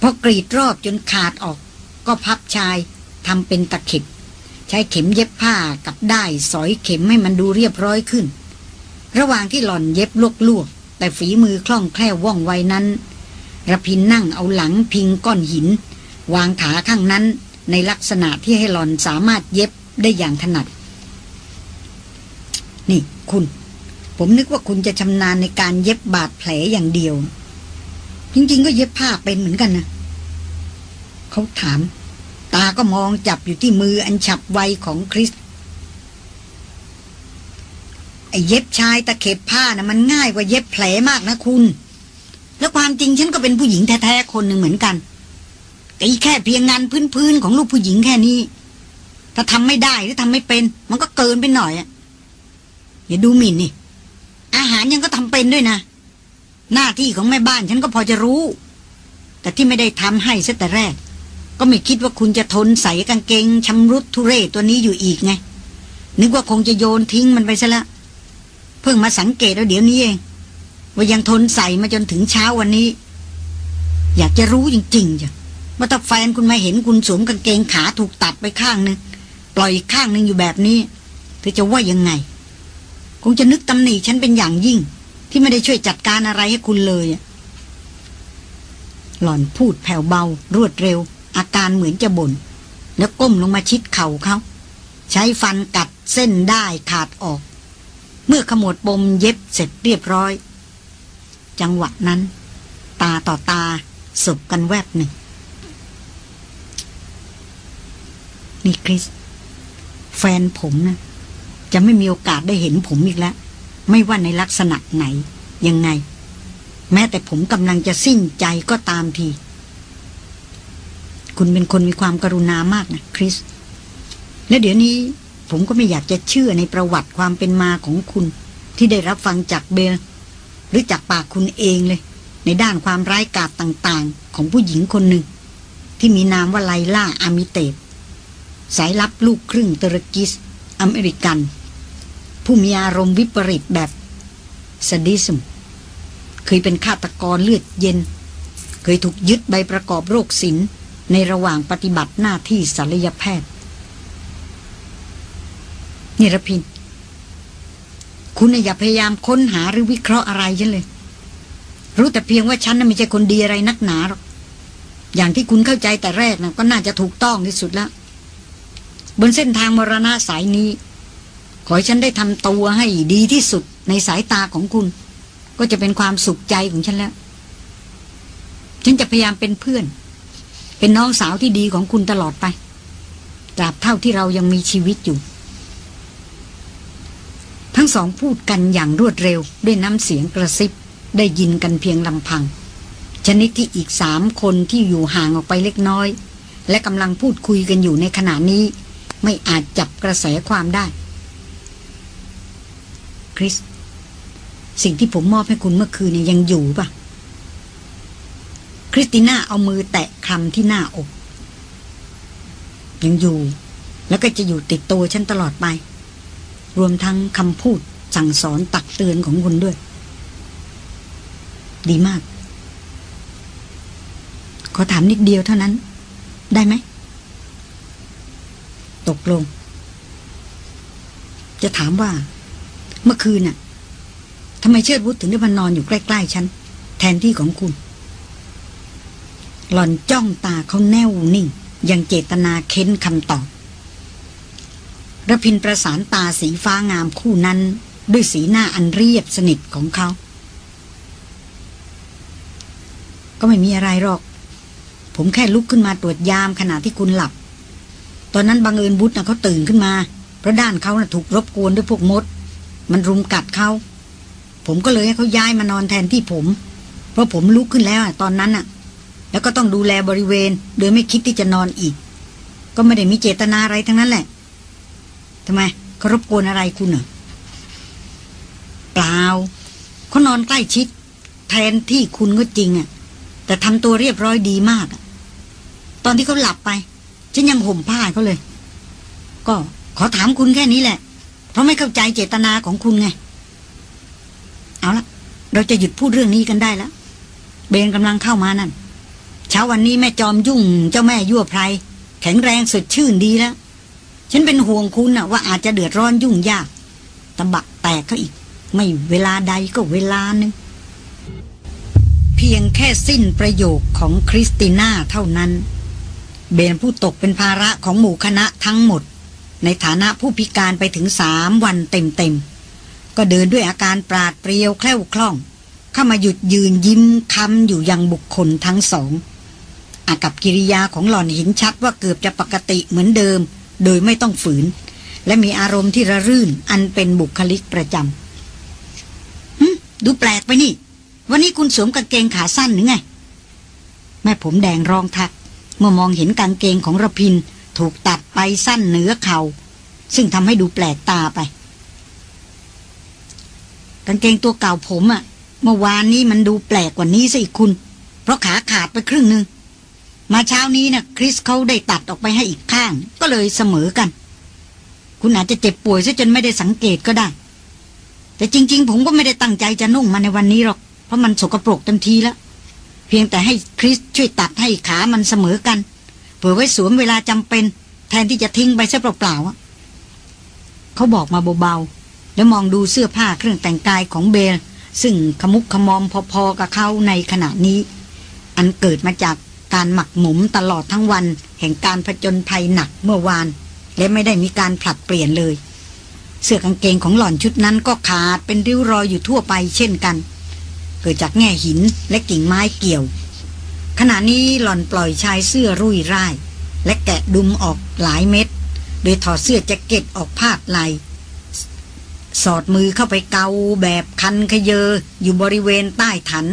พอกรีดรอบจนขาดออก ก็พับชายทำเป็นตะเข็บ ใช้เข็มเย็บผ้ากับได้สอยเข็มให้มันดูเรียบร้อยขึ้น ระหว่างที่หล่อนเย็บลวกๆแต่ฝีมือคล่องแคล่วว่องไวนั้นระพินนั่งเอาหลังพิงก้อนหิน วางขาข้างนั้นในลักษณะที่ให้หล่อนสามารถเย็บได้อย่างถนัด นี่คุณ ผมนึกว่าคุณจะชำนาญในการเย็บบาดแผลอย่างเดียว จริง ๆ ก็เย็บผ้าเป็นเหมือนกันนะเขาถาม ตาก็มองจับอยู่ที่มืออันฉับไวของคริสไอ้เย็บชายตะเข็บผ้านะมันง่ายกว่าเย็บแผลมากนะคุณ แล้วความจริงฉันก็เป็นผู้หญิงแท้ๆคนหนึ่งเหมือนกันแต่แค่เพียงงานพื้นๆของลูกผู้หญิงแค่นี้ ถ้าทำไม่ได้หรือทำไม่เป็น มันก็เกินไปหน่อยอะอย่าดูหมิ่นนี่ อาหารยังก็ทำเป็นด้วยนะ หน้าที่ของแม่บ้านฉันก็พอจะรู้ แต่ที่ไม่ได้ทำให้ซะแต่แรก ก็ไม่คิดว่าคุณจะทนใส่กางเกงชำรุดทุเรศตัวนี้อยู่อีกไง นึกว่าคงจะโยนทิ้งมันไปซะละ เพิ่งมาสังเกตแล้วเดี๋ยวนี้เอง ว่ายังทนใส่มาจนถึงเช้าวันนี้ อยากจะรู้จริงๆจ้ะว่าถ้าแฟนคุณมาเห็นคุณสวมกางเกงขาถูกตัดไปข้างหนึ่งปล่อยอีกข้างหนึ่งอยู่แบบนี้เธอจะว่ายังไง งจะนึกตำหนิฉันเป็นอย่างยิ่ง ที่ไม่ได้ช่วยจัดการอะไรให้คุณเลย หล่อนพูดแผ่วเบา รวดเร็ว อาการเหมือนจะบน่นแล้วก้มลงมาชิดเข่าเขา ใช้ฟันกัดเส้นได้ขาดออก เมื่อขมวดปมเย็บเสร็จเรียบร้อย จังหวะนั้น ตาต่อตาสบกันแวบหนึ่ง นี่คริส แฟนผมนะ จะไม่มีโอกาสได้เห็นผมอีกแล้ว ไม่ว่าในลักษณะไหน ยังไง แม้แต่ผมกำลังจะสิ้นใจก็ตามที คุณเป็นคนมีความกรุณามากนะคริส และเดี๋ยวนี้ผมก็ไม่อยากจะเชื่อในประวัติความเป็นมาของคุณ ที่ได้รับฟังจากเบล หรือจากปากคุณเองเลย ในด้านความร้ายกาจต่างๆ ของผู้หญิงคนหนึ่ง ที่มีนามว่าไลล่าอามิเตตสายลับลูกครึ่ง Turkish อเมริกัน ผู้มีอารมณ์วิปริตแบบซาดิสม์เคยเป็นฆาตกรเลือดเย็น เคยถูกยึดใบประกอบโรคศิลป์ในระหว่างปฏิบัติหน้าที่ศัลยแพทย์นี่รพิน คุณอย่าพยายามค้นหาหรือวิเคราะห์อะไรฉันเลย รู้แต่เพียงว่าฉันน่ะไม่ใช่คนดีอะไรนักหนาหรอก อย่างที่คุณเข้าใจแต่แรกนะก็น่าจะถูกต้องที่สุดแล้ว บนเส้นทางมรณะสายนี้ ขอให้ฉันได้ทำตัวให้ดีที่สุดในสายตาของคุณ ก็จะเป็นความสุขใจของฉันแล้ว ฉันจะพยายามเป็นเพื่อน เป็นน้องสาวที่ดีของคุณตลอดไปตราบเท่าที่เรายังมีชีวิตอยู่ ทั้งสองพูดกันอย่างรวดเร็ว ด้วยน้ำเสียงกระซิบ ได้ยินกันเพียงลำพัง ชนิดที่อีกสามคนที่อยู่ห่างออกไปเล็กน้อย และกำลังพูดคุยกันอยู่ในขณะนี้ ไม่อาจจับกระแสความได้ คริส สิ่งที่ผมมอบให้คุณเมื่อคืนเนี่ยยังอยู่ปะคริสติน่าเอามือแตะคลำที่หน้าอก ยังอยู่ แล้วก็จะอยู่ติดตัวฉันตลอดไป รวมทั้งคำพูดสั่งสอนตักเตือนของคุณด้วย ดีมาก ขอถามนิดเดียวเท่านั้น ได้ไหม ตกลง จะถามว่า เมื่อคืนน่ะทำไมเชิดวุฒถึงได้มานอนอยู่ใกล้ๆฉัน แทนที่ของคุณ หล่อนจ้องตาเขาแน่วนิ่ง ยังเจตนาเค้นคำตอบระพินประสานตาสีฟ้างามคู่นั้น ด้วยสีหน้าอันเรียบสนิทของเขา ก็ไม่มีอะไรหรอก ผมแค่ลุกขึ้นมาตรวจยามขณะที่คุณหลับ ตอนนั้นบังเอิญบุตรนะเขาตื่นขึ้นมา เพราะด้านเขานะ่ะถูกรบกวนด้วยพวกมด มันรุมกัดเขาผมก็เลยให้เขาย้ายมานอนแทนที่ผม เพราะผมลุกขึ้นแล้วตอนนั้นน่ะแล้วก็ต้องดูแลบริเวณ โดยไม่คิดที่จะนอนอีก ก็ไม่ได้มีเจตนาอะไรทั้งนั้นแหละทำไมเขารบกวนอะไรคุณเหรอเปล่าเขานอนใกล้ชิด แทนที่คุณก็จริงอะ่ะแต่ทำตัวเรียบร้อยดีมากอะตอนที่เขาหลับไป ฉันยังห่มผ้าเขาเลย ก็ขอถามคุณแค่นี้แหละ เพราะไม่เข้าใจเจตนาของคุณไง เอาละเราจะหยุดพูดเรื่องนี้กันได้แล้วเบนกำลังเข้ามานั่น เช้าวันนี้แม่จอมยุ่ง เจ้าแม่ยั่วไพรแข็งแรงสดชื่นดีแล้ว ฉันเป็นห่วงคุณนะว่าอาจจะเดือดร้อนยุ่งยากตะบะแตกเขาอีก ไม่เวลาใดก็เวลาหนึ่งเพียงแค่สิ้นประโยคของคริสติน่าเท่านั้น เบนผู้ตกเป็นภาระของหมู่คณะทั้งหมด ในฐานะผู้พิการไปถึงสามวันเต็มๆ ก็เดินด้วยอาการปราดเปรียวแคล่วคล่อง เข้ามาหยุดยืนยิ้มคำอยู่ยังบุคคลทั้งสอง อากับกิริยาของหล่อนเห็นชัดว่าเกือบจะปกติเหมือนเดิม โดยไม่ต้องฝืน และมีอารมณ์ที่ระรื่นอันเป็นบุคลิกประจำดูแปลกไปนี่ วันนี้คุณสวมกางเกงขาสั้นหรือไง แม่ผมแดงรองทัก เมื่อมองเห็นกางเกงของระพิน ถูกตัดไปสั้นเหนือเขา่าซึ่งทำให้ดูแปลกตาไป กางเกงตัวเก่าผมอะเมื่อวานนี้มันดูแปลกกว่านี้สิคุณ เพราะขาขาดไปครึ่งหนึ่งมาเช้านี้นะ่ะคริสเขาได้ตัดออกไปให้อีกข้าง ก็เลยเสมอกัน คุณอาจจะเจ็บป่วยซะจนไม่ได้สังเกตก็ได้ แต่จริง ๆ ผมก็ไม่ได้ตั้งใจจะนุ่งมาในวันนี้หรอก เพราะมันสกปรกเต็มทีแล้ว เพียงแต่ให้คริสช่วยตัดให้ขามันเสมอกัน เผื่อไว้สวมเวลาจำเป็น แทนที่จะทิ้งไปซะเปล่าๆเขาบอกมาเบาๆ แล้วมองดูเสื้อผ้าเครื่องแต่งกายของเบล ซึ่งขมุกขมอมพอๆกับเขาในขณะนี้ อันเกิดมาจากการหมักหมมตลอดทั้งวัน แห่งการผจญภัยหนักเมื่อวาน และไม่ได้มีการผลัดเปลี่ยนเลย เสื้อกางเกงของหล่อนชุดนั้นก็ขาดเป็นริ้วรอยอยู่ทั่วไปเช่นกัน เกิดจากแง่หินและกิ่งไม้เกี่ยว ขณะนี้หล่อนปล่อยชายเสื้อรุ่ยร่าย และแกะดุมออกหลายเม็ด โดยถอดเสื้อแจ็คเก็ตออกพาดไหลสอดมือเข้าไปเกาแบบคันขยเยออยู่บริเวณใต้ถัน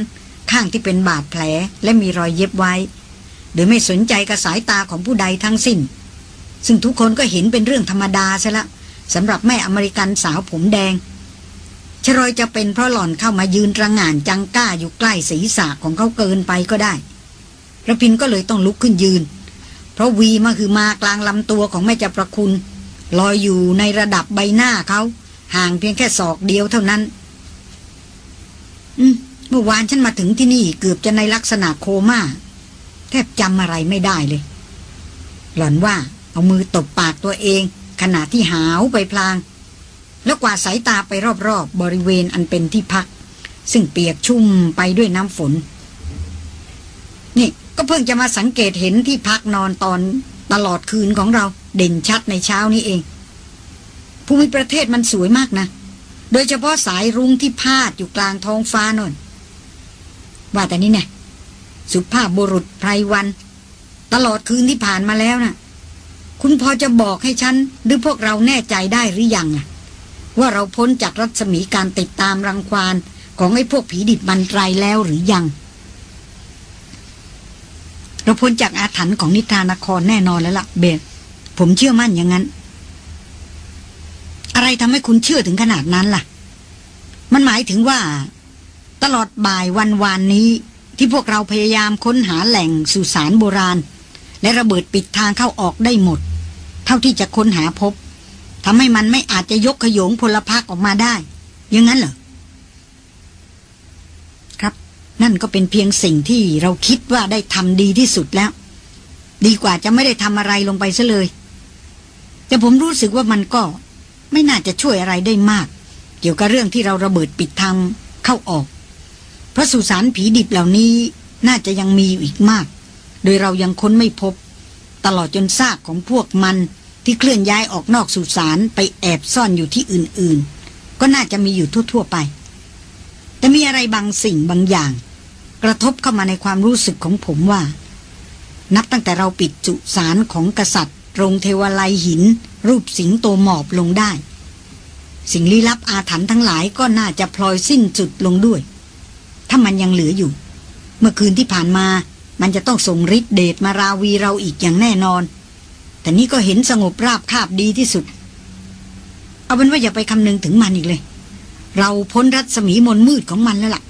ข้างที่เป็นบาดแผลและมีรอยเย็บไว้ โดยไม่สนใจกับสายตาของผู้ใดทั้งสิ้น ซึ่งทุกคนก็เห็นเป็นเรื่องธรรมดาซะละสำหรับแม่อเมริกันสาวผมแดงชรอยจะเป็นเพราะหล่อนเข้ามายืนระงานจังก้าอยู่ใกล้ศีรษะของเขาเกินไปก็ได้ ระพินก็เลยต้องลุกขึ้นยืน เพราะวีมาคือมากลางลำตัวของแม่จับประคุณ ลอยอยู่ในระดับใบหน้าเขาห่างเพียงแค่ศอกเดียวเท่านั้น อืมเมื่อวานฉันมาถึงที่นี่เกือบจะในลักษณะโคมา่า แทบจำอะไรไม่ได้เลย หล่อนว่าเอามือตบปากตัวเอง ขณะที่หาวไปพลาง แล้วกวาดสายตาไปรอบๆบบริเวณอันเป็นที่พัก ซึ่งเปียกชุ่มไปด้วยน้ำฝน นี่ ก็เพิ่งจะมาสังเกตเห็นที่พักนอนตอนตลอดคืนของเราเด่นชัดในเช้านี้เอง ภูมิประเทศมันสวยมากนะ โดยเฉพาะสายรุ้งที่พาดอยู่กลางท้องฟ้านนว่าแต่นี่เนี่ยสุภาพบุรุษไพรวัน ตลอดคืนที่ผ่านมาแล้วนะ่ะ คุณพอจะบอกให้ฉัน หรือพวกเราแน่ใจได้หรือยังอะว่าเราพ้นจากรัศมีการติดตามรังควานของไอ้พวกผีดิบมันไรแล้วหรือยัง เราพ้นจากอาถรรพ์ของนิทานครแน่นอนแล้วละ่ะเบสผมเชื่อมั่นอย่างนั้น อะไรทำให้คุณเชื่อถึงขนาดนั้นล่ะ มันหมายถึงว่า ตลอดบ่ายวันวานนี้ ที่พวกเราพยายามค้นหาแหล่งสุสานโบราณ และระเบิดปิดทางเข้าออกได้หมด เท่าที่จะค้นหาพบทำให้มันไม่อาจจะยกขยงพลพักออกมาได้ อย่างนั้นเหรอ นั่นก็เป็นเพียงสิ่งที่เราคิดว่าได้ทำดีที่สุดแล้ว ดีกว่าจะไม่ได้ทำอะไรลงไปซะเลย แต่ผมรู้สึกว่ามันก็ไม่น่าจะช่วยอะไรได้มาก เกี่ยวกับเรื่องที่เราระเบิดปิดทางเข้าออกเพราะสุสานผีดิบเหล่านี้น่าจะยังมีอยู่อีกมาก โดยเรายังค้นไม่พบ ตลอดจนซากของพวกมันที่เคลื่อนย้ายออกนอกสุสานไปแอบซ่อนอยู่ที่อื่นๆ ก็น่าจะมีอยู่ทั่วๆไป แต่มีอะไรบางสิ่งบางอย่าง กระทบเข้ามาในความรู้สึกของผมว่า นับตั้งแต่เราปิดจุสารของกษัตริย์โรงเทวไลหิน รูปสิงโตหมอบลงได้ สิ่งลี้ลับอาถรรพ์ทั้งหลายก็น่าจะพลอยสิ้นสุดลงด้วย ถ้ามันยังเหลืออยู่ เมื่อคืนที่ผ่านมามันจะต้องส่งฤทธิเดชมาราวีเราอีกอย่างแน่นอน แต่นี่ก็เห็นสงบราบคาบดีที่สุด เอาเป็นว่าอย่าไปคำนึงถึงมันอีกเลย เราพ้นรัศมีมนมืดของมันแล้วละ่ะ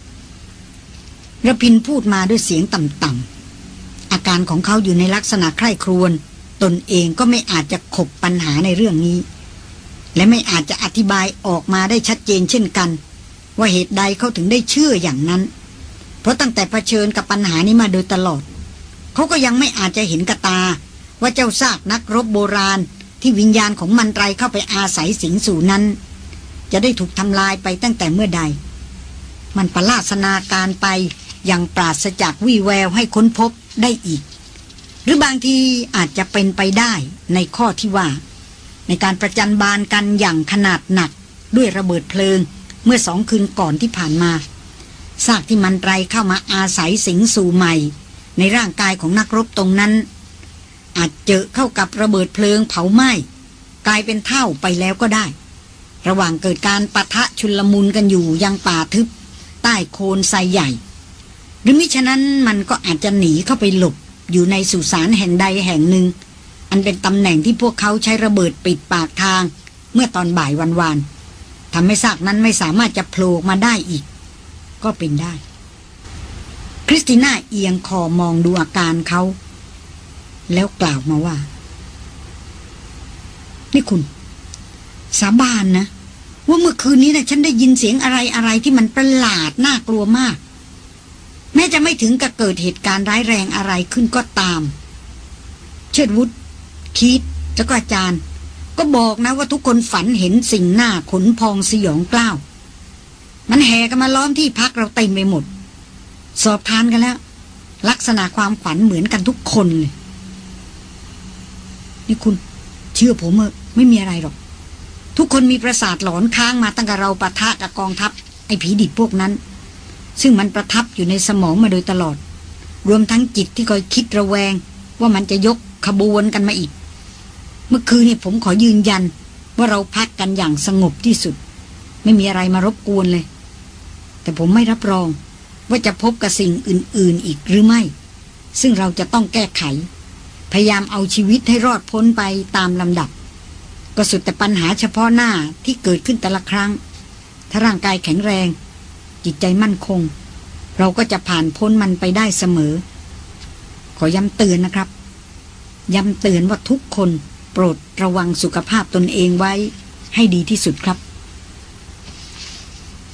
ระพินพูดมาด้วยเสียงต่ำๆอาการของเขาอยู่ในลักษณะใคร่ครวญตนเองก็ไม่อาจจะขบปัญหาในเรื่องนี้ และไม่อาจจะอธิบายออกมาได้ชัดเจนเช่นกัน ว่าเหตุใดเขาถึงได้เชื่ออย่างนั้น เพราะตั้งแต่เผชิญกับปัญหานี้มาโดยตลอด เขาก็ยังไม่อาจจะเห็นกระตา ว่าเจ้าซากนักรบโบราณที่วิญญาณของมันไรเข้าไปอาศัยสิงสู่นั้น จะได้ถูกทำลายไปตั้งแต่เมื่อใด มันประลาสนาการไปอย่างปราศจากวี่แววให้ค้นพบได้อีก หรือบางทีอาจจะเป็นไปได้ในข้อที่ว่า ในการประจันบานกันอย่างขนาดหนักด้วยระเบิดเพลิงเมื่อสองคืนก่อนที่ผ่านมาซากที่มันไรเข้ามาอาศัยสิงสู่ใหม่ ในร่างกายของนักรบตรงนั้น อาจเจอเข้ากับระเบิดเพลิงเผาไหม้กลายเป็นเท่าไปแล้วก็ได้ ระหว่างเกิดการปะทะชุลมุนกันอยู่ยังป่าทึบ ใต้โคนไซใหญ่ หรือมิฉะนั้นมันก็อาจจะหนีเข้าไปหลบอยู่ในสุสานแห่งใดแห่งหนึ่ง อันเป็นตำแหน่งที่พวกเขาใช้ระเบิดปิดปากทาง เมื่อตอนบ่ายวันวานทำให้ซากนั้นไม่สามารถจะโผล่มาได้อีก ก็เป็นได้ คริสติน่าเอียงคอมองดูอาการเขา แล้วกล่าวมาว่า นี่คุณ สาบานนะ ว่าเมื่อคืนนี้นะฉันได้ยินเสียงอะไรอะไรที่มันประหลาดน่ากลัวมาก แม้จะไม่ถึงกับเกิดเหตุการณ์ร้ายแรงอะไรขึ้นก็ตาม เชิดวุฒคิดแล้วก็อาจารย์ ก็บอกนะว่าทุกคนฝันเห็นสิ่งหน้าขนพองสยองกล้าว มันแห่กันมาล้อมที่พักเราเต็มไปหมด สอบทานกันแล้ว ลักษณะความฝันเหมือนกันทุกคนเลยนี่คุณ เชื่อผมเออไม่มีอะไรหรอก ทุกคนมีประสาทหลอนค้างมาตั้งแต่เราปะทะกับกองทัพไอ้ผีดิบพวกนั้น ซึ่งมันประทับอยู่ในสมองมาโดยตลอด รวมทั้งจิตที่คอยคิดระแวง ว่ามันจะยกขบวนกันมาอีก เมื่อคืนนี่ผมขอยืนยัน ว่าเราพักกันอย่างสงบที่สุด ไม่มีอะไรมารบกวนเลย แต่ผมไม่รับรอง ว่าจะพบกับสิ่งอื่น ๆ อีกหรือไม่ ซึ่งเราจะต้องแก้ไข พยายามเอาชีวิตให้รอดพ้นไปตามลำดับ ก็สุดแต่ปัญหาเฉพาะหน้าที่เกิดขึ้นแต่ละครั้ง ถ้าร่างกายแข็งแรง จิตใจมั่นคง เราก็จะผ่านพ้นมันไปได้เสมอ ขอย้ำเตือนนะครับ ย้ำเตือนว่าทุกคนโปรดระวังสุขภาพตนเองไว้ให้ดีที่สุดครับ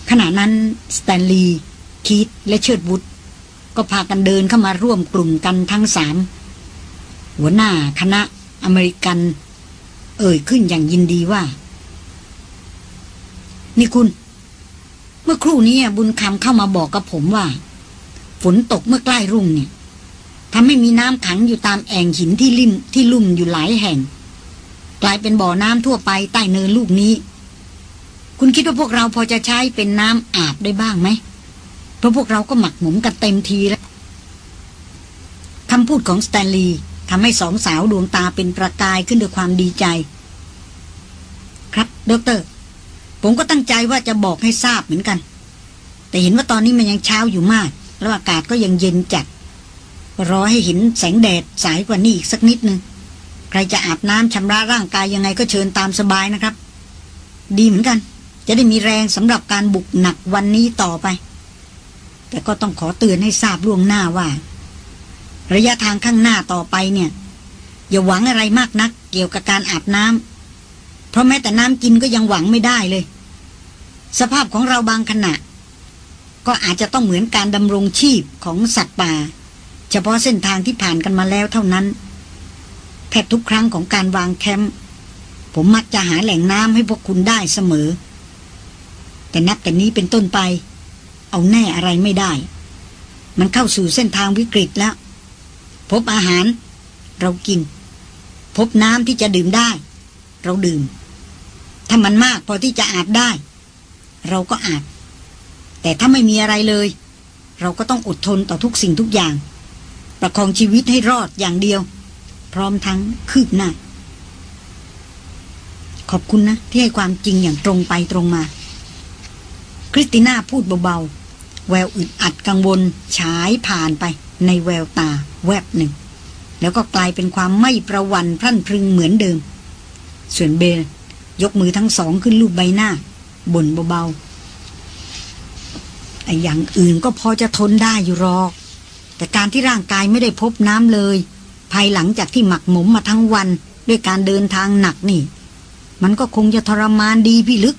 ขณะนั้นสแตนลีย์คีตและเชิดวุฒก็พากันเดินเข้ามาร่วมกลุ่มกันทั้งสามหัวหน้าคณะอเมริกัน เอ่ยขึ้นอย่างยินดีว่า นี่คุณ เมื่อครู่นี้บุญคำเข้ามาบอกกับผมว่า ฝนตกเมื่อใกล้รุ่งเนี่ยทำให้มีน้ำขังอยู่ตามแอ่งหินที่ริมที่ลุ่มอยู่หลายแห่ง กลายเป็นบ่อน้ำทั่วไปใต้เนินลูกนี้ คุณคิดว่าพวกเราพอจะใช้เป็นน้ำอาบได้บ้างไหมเพราะพวกเราก็หมักหมมกันเต็มทีแล้วคำพูดของสแตนลีย์ ทำให้สองสาวดวงตาเป็นประกายขึ้นด้วยความดีใจ ครับดร ผมก็ตั้งใจว่าจะบอกให้ทราบเหมือนกัน แต่เห็นว่าตอนนี้มันยังเช้าอยู่มาก แล้วอากาศก็ยังเย็นจัด รอให้เห็นแสงแดดสายกว่านี้อีกสักนิดนึง ใครจะอาบน้ำชำระร่างกายยังไงก็เชิญตามสบายนะครับ ดีเหมือนกัน จะได้มีแรงสำหรับการบุกหนักวันนี้ต่อไป แต่ก็ต้องขอเตือนให้ทราบล่วงหน้าว่า ระยะทางข้างหน้าต่อไปเนี่ย อย่าหวังอะไรมากนัก เกี่ยวกับการอาบน้ำเพราะแม้แต่น้ำกินก็ยังหวังไม่ได้เลย สภาพของเราบางขณะ ก็อาจจะต้องเหมือนการดำรงชีพของสัตว์ป่า เฉพาะเส้นทางที่ผ่านกันมาแล้วเท่านั้นแทบทุกครั้งของการวางแคมป์ผมมักจะหาแหล่งน้ำให้พวกคุณได้เสมอ แต่นับแต่นี้เป็นต้นไป เอาแน่อะไรไม่ได้ มันเข้าสู่เส้นทางวิกฤตแล้ว พบอาหาร เรากิน พบน้ำที่จะดื่มได้ เราดื่ม ถ้ามันมากพอที่จะอาบได้ เราก็อาบ แต่ถ้าไม่มีอะไรเลย เราก็ต้องอดทนต่อทุกสิ่งทุกอย่าง ประคองชีวิตให้รอดอย่างเดียว พร้อมทั้งคืบหน้า ขอบคุณนะ ที่ให้ความจริงอย่างตรงไปตรงมา คริสติน่าพูดเบาๆแววอึดอัดกังวลฉายผ่านไปในแววตา แวบหนึ่ง แล้วก็กลายเป็นความไม่ประวันพรั่นพรึงเหมือนเดิม ส่วนเบลยกมือทั้งสองขึ้นรูปใบหน้าบ่นเบาๆไอ้อย่างอื่นก็พอจะทนได้อยู่หรอก แต่การที่ร่างกายไม่ได้พบน้ำเลย ภายหลังจากที่หมักหมมมาทั้งวันด้วยการเดินทางหนักนี่ มันก็คงจะทรมานดีพี่ลึก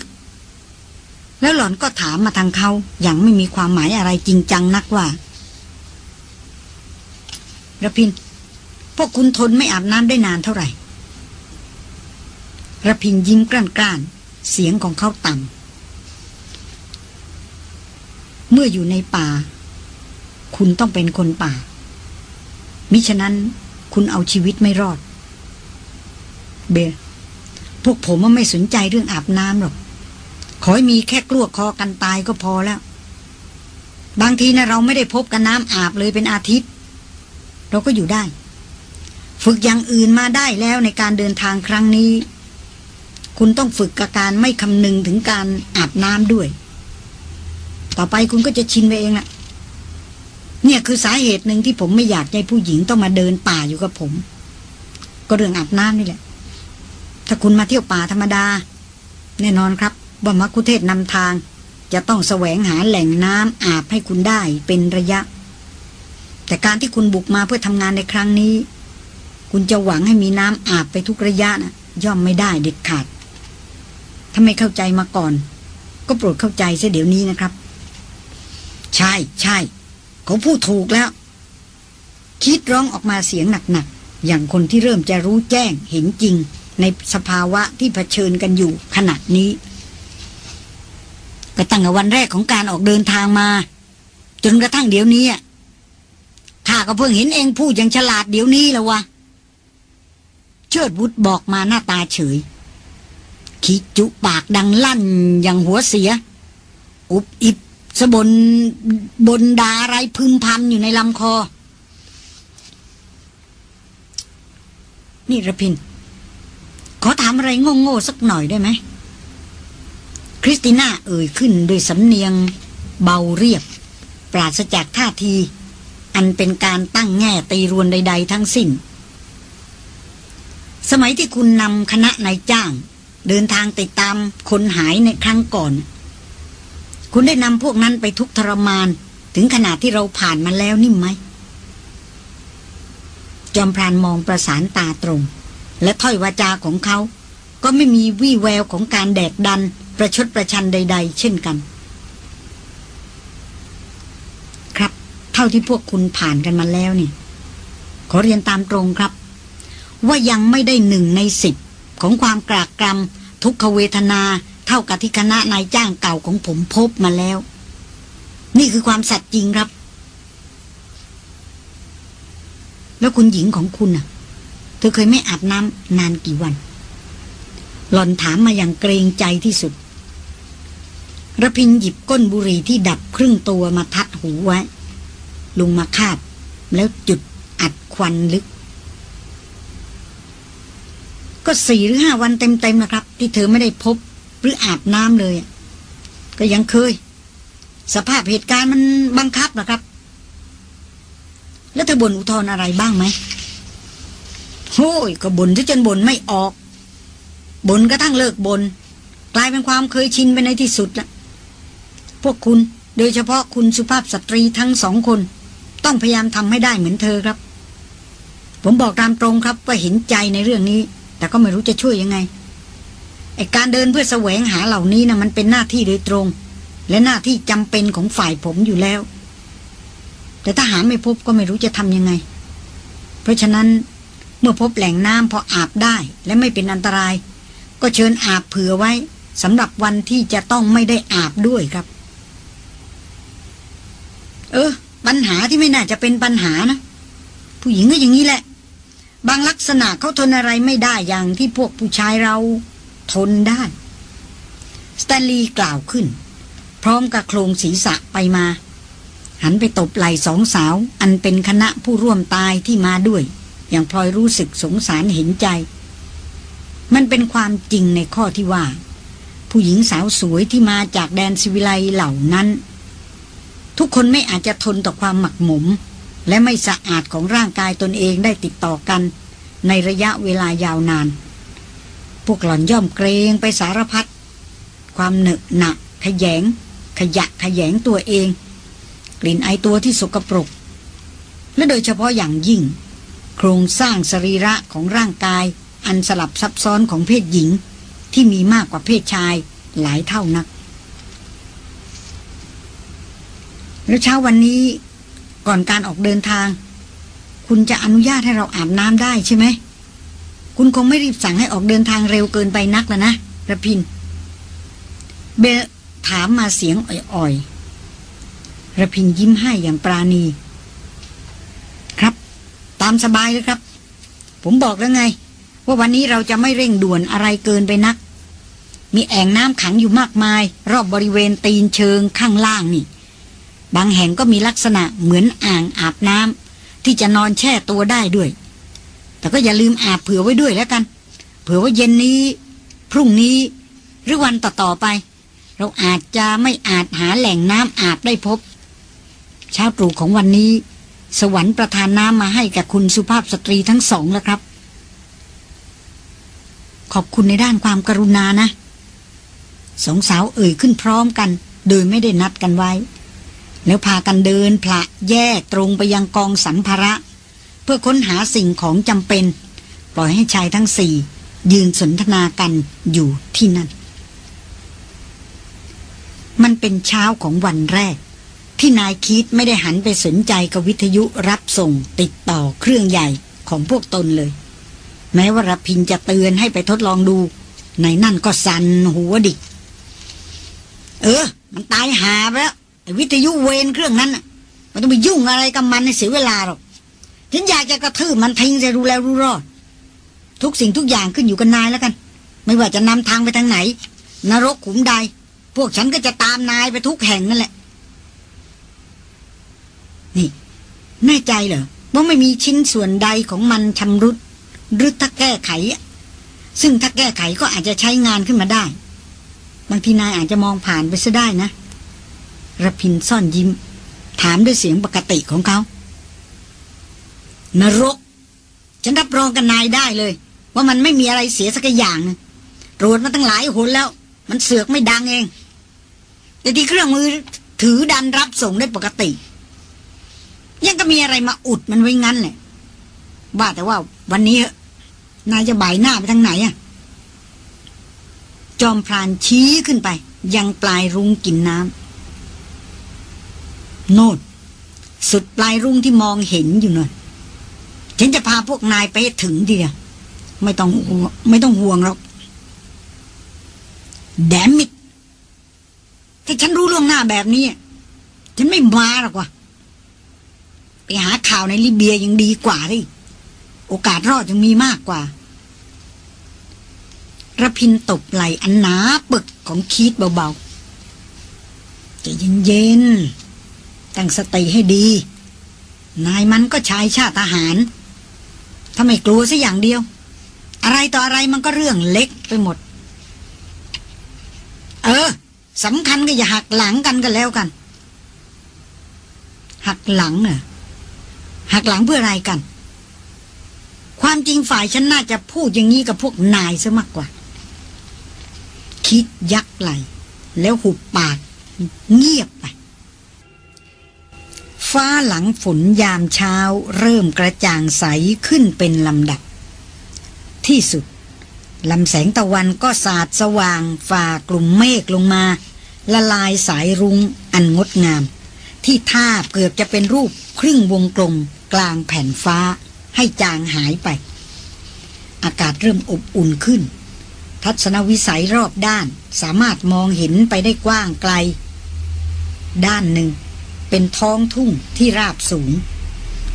แล้วหล่อนก็ถามมาทางเขาอย่างไม่มีความหมายอะไรจริงจังนักว่า ระพิน พวกคุณทนไม่อาบน้ำได้นานเท่าไหร่ระพินยิ้มกล้านๆ เสียงของเขาต่ำ เมื่ออยู่ในป่า คุณต้องเป็นคนป่า มิฉะนั้นคุณเอาชีวิตไม่รอด เบลพวกผมไม่สนใจเรื่องอาบน้ำหรอก ขอให้มีแค่กลัวคอกันตายก็พอแล้ว บางทีนะเราไม่ได้พบกันน้ำอาบเลยเป็นอาทิตย์ เราก็อยู่ได้ ฝึกอย่างอื่นมาได้แล้วในการเดินทางครั้งนี้ คุณต้องฝึกกับการไม่คำนึงถึงการอาบน้ำด้วย ต่อไปคุณก็จะชินไปเองแหละเนี่ยคือสาเหตุหนึ่งที่ผมไม่อยากให้ผู้หญิงต้องมาเดินป่าอยู่กับผม ก็เรื่องอาบน้ำนี่แหละ ถ้าคุณมาเที่ยวป่าธรรมดา แน่นอนครับว่ามักคุเทศนำทางจะต้องแสวงหาแหล่งน้ำอาบให้คุณได้เป็นระยะ แต่การที่คุณบุกมาเพื่อทำงานในครั้งนี้ คุณจะหวังให้มีน้ำอาบไปทุกระยะนะย่อมไม่ได้เด็ดขาด ถ้าไม่เข้าใจมาก่อน ก็โปรดเข้าใจเสียเดี๋ยวนี้นะครับ ใช่ใช่เขาพูดถูกแล้ว คิดร้องออกมาเสียงหนักๆ อย่างคนที่เริ่มจะรู้แจ้งเห็นจริง ในสภาวะที่เผชิญกันอยู่ขณะนี้ก็ตั้งแต่วันแรกของการออกเดินทางมา จนกระทั่งเดี๋ยวนี้ ก็เพิ่งเห็นเองพูดอย่างฉลาดเดี๋ยวนี้แล้ววะ เชิดวุฒบอกมาหน้าตาเฉย ขีจุปากดังลั่นอย่างหัวเสีย อุบอิบสบนบนดาอะไรพึมพำอยู่ในลำคอ นี่ระพิน ขอถามอะไรโง่ๆสักหน่อยได้ไหม คริสติน่าเอ่ยขึ้นด้วยสำเนียงเบาเรียบ ปราศจากท่าที อันเป็นการตั้งแง่ตีรวนใด ๆ ทั้งสิ้น สมัยที่คุณนำคณะนายจ้าง เดินทางติดตามคนหายในครั้งก่อน คุณได้นำพวกนั้นไปทุกทรมานถึงขนาดที่เราผ่านมาแล้วนิ่มไหม จอมพรานมองประสานตาตรง และถ้อยวาจาของเขา ก็ไม่มีวี่แววของการแดกดันประชดประชันใด ๆ เช่นกัน ครับ เท่าที่พวกคุณผ่านกันมาแล้วนี่ ขอเรียนตามตรงครับ ว่ายังไม่ได้หนึ่งในสิบของความกรากกรำทุกขเวทนาทท่ากับที่คณะนายจ้างเก่าของผมพบมาแล้ว นี่คือความสัตย์จริงครับ แล้วคุณหญิงของคุณน่ะ เธอเคยไม่อาบน้ำนานกี่วัน หล่อนถามมาอย่างเกรงใจที่สุดระพินหยิบก้นบุหรี่ที่ดับครึ่งตัวมาทัดหูไว้ ลุงมาคาบ แล้วจุดอัดควันลึก ก็สี่หรือห้าวันเต็มๆนะครับ ที่เธอไม่ได้พบหรืออาบน้ำเลย ก็ยังเคย สภาพเหตุการณ์มันบังคับนะครับ แล้วเธอบ่นอุทธรอะไรบ้างไหมโอ้ยก็บ่นที่จนบ่นไม่ออกบ่นกระทั่งเลิกบน่นกลายเป็นความเคยชินไปในที่สุดละพวกคุณโดยเฉพาะคุณสุภาพสตรีทั้งสองคน ต้องพยายามทำให้ได้เหมือนเธอครับ ผมบอกตามตรงครับว่าเห็นใจในเรื่องนี้ แต่ก็ไม่รู้จะช่วยยังไงไอการเดินเพื่อแสวงหาเหล่านี้นะมันเป็นหน้าที่โดยตรง และหน้าที่จำเป็นของฝ่ายผมอยู่แล้ว แต่ถ้าหาไม่พบก็ไม่รู้จะทำยังไง เพราะฉะนั้นเมื่อพบแหล่งน้ำพออาบได้และไม่เป็นอันตราย ก็เชิญอาบเผื่อไว้สำหรับวันที่จะต้องไม่ได้อาบด้วยครับ เออ ปัญหาที่ไม่น่าจะเป็นปัญหานะ ผู้หญิงก็อย่างนี้แหละ บางลักษณะเขาทนอะไรไม่ได้อย่างที่พวกผู้ชายเราทนได้ สแตนลีย์กล่าวขึ้น พร้อมกับโครงศีรษะไปมา หันไปตบไหล่สองสาว อันเป็นคณะผู้ร่วมตายที่มาด้วย อย่างพลอยรู้สึกสงสารเห็นใจ มันเป็นความจริงในข้อที่ว่า ผู้หญิงสาวสวยที่มาจากแดนสิวิไลเหล่านั้น ทุกคนไม่อาจจะทนต่อความหมักหมม และไม่สะอาดของร่างกายตนเองได้ติดต่อกัน ในระยะเวลายาวนาน พวกหล่อนย่อมเกรงไปสารพัดความหนอะหนัก ขยง ขยะขยงตัวเอง กลิ่นไอตัวที่สกปรก และโดยเฉพาะอย่างยิ่ง โครงสร้างสรีระของร่างกาย อันสลับซับซ้อนของเพศหญิง ที่มีมากกว่าเพศชายหลายเท่านัก แล้วเช้าวันนี้ก่อนการออกเดินทาง คุณจะอนุญาตให้เราอาบน้ำได้ใช่ไหม คุณคงไม่รีบสั่งให้ออกเดินทางเร็วเกินไปนักแล้วนะระพิน เบลถามมาเสียงอ่อยๆระพินยิ้มให้อย่างปราณี ครับ ตามสบายเลยครับ ผมบอกแล้วไง ว่าวันนี้เราจะไม่เร่งด่วนอะไรเกินไปนัก มีแอ่งน้ำขังอยู่มากมาย รอบบริเวณตีนเชิงข้างล่างนี่ บางแห่งก็มีลักษณะเหมือนอ่างอาบน้ำที่จะนอนแช่ตัวได้ด้วย แต่ก็อย่าลืมอาบเผื่อไว้ด้วยแล้วกัน เผื่อว่าเย็นนี้ พรุ่งนี้ หรือวันต่อๆไป เราอาจจะไม่อาจหาแหล่งน้ำอาบได้พบ เช้าตรู่ของวันนี้ สวรรค์ประทานน้ำมาให้กับคุณสุภาพสตรีทั้งสองแล้วครับ ขอบคุณในด้านความกรุณานะสองสาวเอ่ยขึ้นพร้อมกัน โดยไม่ได้นัดกันไว้ แล้วพากันเดินพละแยกตรงไปยังกองสัมภาระ เพื่อค้นหาสิ่งของจำเป็น ปล่อยให้ชายทั้งสี่ ยืนสนทนากันอยู่ที่นั่น มันเป็นเช้าของวันแรก ที่นายคิดไม่ได้หันไปสนใจกับวิทยุรับส่งติดต่อเครื่องใหญ่ของพวกตนเลย แม้ว่ารพินจะเตือนให้ไปทดลองดู ในนั่นก็สั่นหัวดิก เออ มันตายหาไปแล้ว วิทยุเวนเครื่องนั้นมันต้องไปยุ่งอะไรกับมันในเสียเวลาหรอกฉันอยากจะกระทืบมันทิ้งจะรู้แล้วรู้รอด ทุกสิ่งทุกอย่างขึ้นอยู่กับนายแล้วกัน ไม่ว่าจะนำทางไปทางไหน นรกขุมใด พวกฉันก็จะตามนายไปทุกแห่งนั่นแหละ นี่ แน่ใจเหรอว่าไม่มีชิ้นส่วนใดของมันชำรุด หรือถ้าแก้ไข ซึ่งถ้าแก้ไขก็อาจจะใช้งานขึ้นมาได้ บางทีนายอาจจะมองผ่านไปซะได้นะ ระพินซ่อนยิ้ม ถามด้วยเสียงปกติของเขา นรก ฉันรับรองกันนายได้เลย ว่ามันไม่มีอะไรเสียสักอย่างตรวจมาตั้งหลายหนแล้ว มันเสือกไม่ดังเอง แต่ที่เครื่องมือถือดันรับส่งได้ปกติ ยังก็มีอะไรมาอุดมันไว้งั้นแหละว่าแต่ว่าวันนี้นายจะบ่ายหน้าไปทางไหนอะจอมพรานชี้ขึ้นไป ยังปลายรุ้งกินน้ำ โน่นสุดปลายรุ่งที่มองเห็นอยู่น่นฉันจะพาพวกนายไปถึงเดียไม่ต้องไม่ต้องห่วงหรอกแดมิดถ้าฉันรู้ล่วงหน้าแบบนี้ ฉันไม่มาหรอกว่ะไปหาข่าวในลิเบียยังดีกว่าที่โอกาสรอดยังมีมากกว่าระพินตบไหลอันหนาปึกของคีดเบาๆจะเย็นๆ ตั้งสติให้ดี นายมันก็ชายชาติทหาร ถ้าไม่กลัวสัอย่างเดียว อะไรต่ออะไรมันก็เรื่องเล็กไปหมด เออสำคัญก็อย่าหักหลังกันกันแล้วกัน หักหลังเน่ะหักหลังเพื่ออะไรกัน ความจริงฝ่ายฉันน่าจะพูดอย่างนี้กับพวกนายซะมากกว่า คิดยักไหล แล้วหุบปาก เงียบไป ฟ้าหลังฝนยามเช้าเริ่มกระจ่างใสขึ้นเป็นลำดับ ที่สุดลำแสงตะวันก็สาดสว่างฝ่ากลุ่มเมฆลงมา ละลายสายรุ้งอันงดงาม ที่ทาเกือบจะเป็นรูปครึ่งวงกลมกลางแผ่นฟ้าให้จางหายไป อากาศเริ่มอบอุ่นขึ้น ทัศนวิสัยรอบด้านสามารถมองเห็นไปได้กว้างไกล ด้านหนึ่ง เป็นท้องทุ่งที่ราบสูง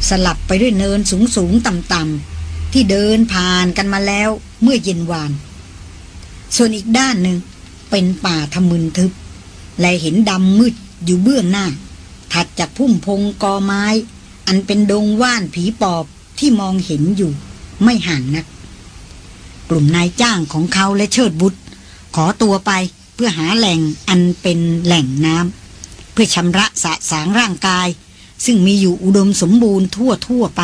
สลับไปด้วยเนินสูงสูงต่ำต่ำที่เดินผ่านกันมาแล้วเมื่อเย็นวาน ส่วนอีกด้านหนึ่งเป็นป่าทมึนทึบ และเห็นดำมืดอยู่เบื้องหน้า ถัดจากพุ่มพงกอไม้ อันเป็นดงว่านผีปอบที่มองเห็นอยู่ไม่ห่างนัก กลุ่มนายจ้างของเขาและเชิดบุตร ขอตัวไปเพื่อหาแหล่งอันเป็นแหล่งน้ำ พื่อชำระสะสางร่างกาย ซึ่งมีอยู่อุดมสมบูรณ์ทั่วทั่วไป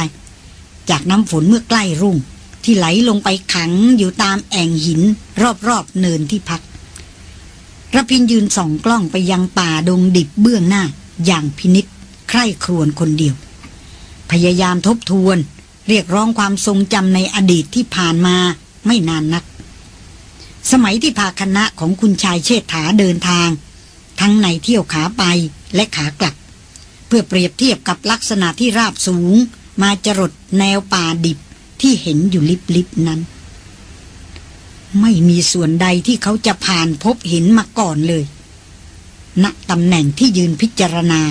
จากน้ำฝนเมื่อใกล้รุ่ง ที่ไหลลงไปขังอยู่ตามแอ่งหิน รอบๆเนินที่พักระพินยืนส่องกล้องไปยังป่าดงดิบเบื้องหน้า อย่างพินิษใคร่ครวญคนเดียว พยายามทบทวน เรียกร้องความทรงจำในอดีตที่ผ่านมาไม่นานนัก สมัยที่พาคณะของคุณชายเชษฐาเดินทาง ทั้งในเที่ยวขาไปและขากลับ เพื่อเปรียบเทียบกับลักษณะที่ราบสูง มาจรดแนวป่าดิบที่เห็นอยู่ลิบๆนั้น ไม่มีส่วนใดที่เขาจะผ่านพบเห็นมาก่อนเลยณตำแหน่งที่ยืนพิจารณา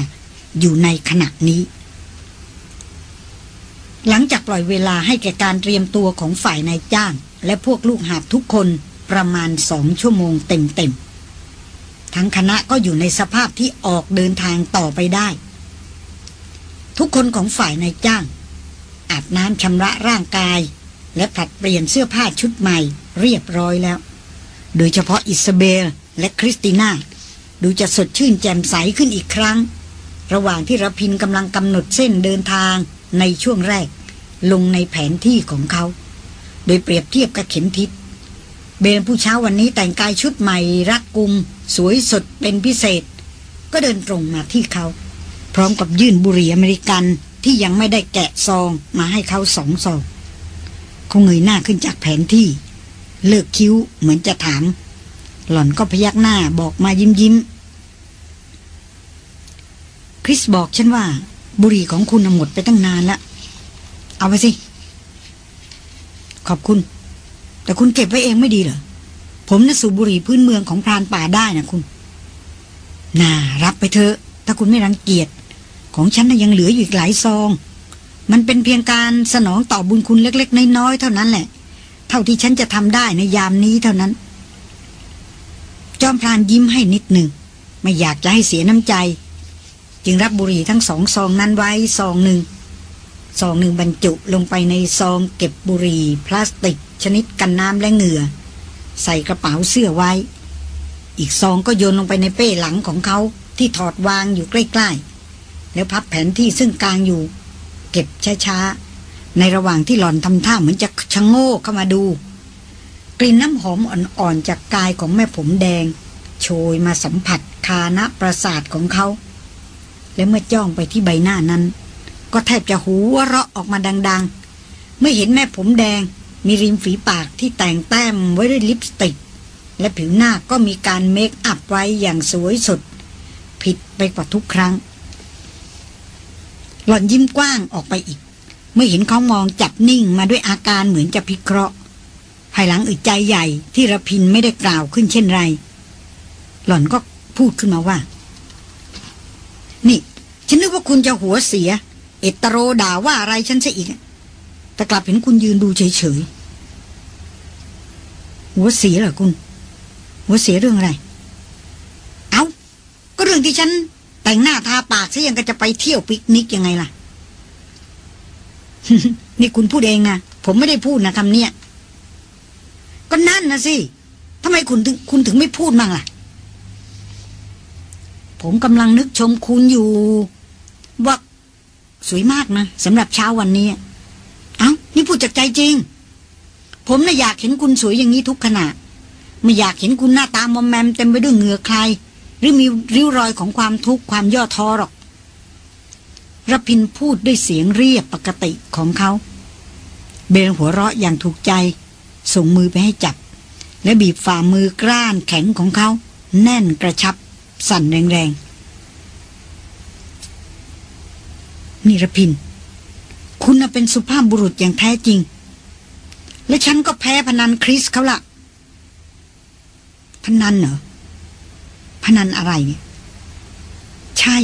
อยู่ในขณะนี้ หลังจากปล่อยเวลาให้แก่การเตรียมตัวของฝ่ายนายจ้าง และพวกลูกหาบทุกคนประมาณสองชั่วโมงเต็มๆ ทั้งคณะก็อยู่ในสภาพที่ออกเดินทางต่อไปได้ ทุกคนของฝ่ายนายจ้าง อาบน้ำชำระร่างกาย และผลัดเปลี่ยนเสื้อผ้าชุดใหม่เรียบร้อยแล้ว โดยเฉพาะอิสเบลและคริสติน่า ดูจะสดชื่นแจ่มใสขึ้นอีกครั้ง ระหว่างที่รพินกำลังกำหนดเส้นเดินทางในช่วงแรก ลงในแผนที่ของเขา โดยเปรียบเทียบกับเข็มทิศเบลผู้เช้าวันนี้แต่งกายชุดใหม่รักกุมสวยสดเป็นพิเศษ ก็เดินตรงมาที่เขา พร้อมกับยื่นบุหรี่อเมริกันที่ยังไม่ได้แกะซองมาให้เขาสองซองเขาเงยหน้าขึ้นจากแผนที่ เลิกคิ้วเหมือนจะถาม หล่อนก็พยักหน้าบอกมายิ้มยิ้มคริสบอกฉันว่า บุหรี่ของคุณหมดไปตั้งนานแล้วเอาไปสิ ขอบคุณ แต่คุณเก็บไว้เองไม่ดีเหรอ ผมน่ะสูบบุหรี่พื้นเมืองของพรานป่าได้นะคุณ น่า รับไปเถอะ ถ้าคุณไม่รังเกียจ ของฉันน่ะยังเหลืออยู่อีกหลายซอง มันเป็นเพียงการสนองตอบบุญคุณเล็ก ๆ น้อยๆเท่านั้นแหละ เท่าที่ฉันจะทำได้ในยามนี้เท่านั้น จอมพรานยิ้มให้นิดหนึ่ง ไม่อยากจะให้เสียน้ำใจ จึงรับบุหรี่ทั้งสองซองนั้นไว้ซองหนึ่งซองหนึ่งบรรจุลงไปในซองเก็บบุหรี่พลาสติก ชนิดกันน้ำและเหงื่อ ใส่กระเป๋าเสื้อไว้ อีกซองก็โยนลงไปในเป้หลังของเขาที่ถอดวางอยู่ใกล้ๆ แล้วพับแผนที่ซึ่งกลางอยู่ เก็บช้าๆ ในระหว่างที่หล่อนทำท่าเหมือนจะชะโง่เข้ามาดู กลิ่นน้ำหอมอ่อนๆ จากกายของแม่ผมแดง โชยมาสัมผัสคานะประสาทของเขา และเมื่อจ้องไปที่ใบหน้านั้น ก็แทบจะหูวเราะออกมาดัง ๆ เมื่อเห็นแม่ผมแดง มีริมฝีปากที่แต่งแต้มไว้ด้วยลิปสติก และผิวหน้าก็มีการเมคอัพไว้อย่างสวยสด ผิดไปกว่าทุกครั้ง หล่อนยิ้มกว้างออกไปอีก เมื่อเห็นเขามองจับนิ่งมาด้วยอาการเหมือนจะพิเคราะห์ภายหลังอึดใจใหญ่ที่ระพินไม่ได้กล่าวขึ้นเช่นไร หล่อนก็พูดขึ้นมาว่า นี่ ฉันนึกว่าคุณจะหัวเสีย เอตโรด่าว่าอะไรฉันซะอีก แต่กลับเห็นคุณยืนดูเฉยๆ หัวเสียเหรอคุณ หัวเสียเรื่องอะไร เอาก็เรื่องที่ฉัน แต่งหน้าทาปากซะยังก็จะไปเที่ยวปิกนิกยังไงล่ะ นี่คุณพูดเองนะผมไม่ได้พูดนะคำเนี้ยก็นั่นนะสิทำไมคุณถึงคุณถึงไม่พูดมั่งล่ะ ผมกำลังนึกชมคุณอยู่ว่าสวยมากนะสำหรับเช้าวันนี้ นี่พูดจากใจจริง ผมน่ะอยากเห็นคุณสวยอย่างนี้ทุกขณะ ไม่อยากเห็นคุณหน้าตามอมแมมเต็มไปด้วยเหงื่อใคร หรือมีริ้วรอยของความทุกข์ความย่อท้อหรอกรพินพูดด้วยเสียงเรียบปกติของเขา เบลหัวเราะอย่างถูกใจ ส่งมือไปให้จับ และบีบฝ่ามือกล้านแข็งของเขา แน่นกระชับ สั่นแรงๆนี่รพิน คุณเป็นสุภาพบุรุษอย่างแท้จริง และฉันก็แพ้พนันคริสเขาละพนันเหรอพนันอะไรเนี่ยใช่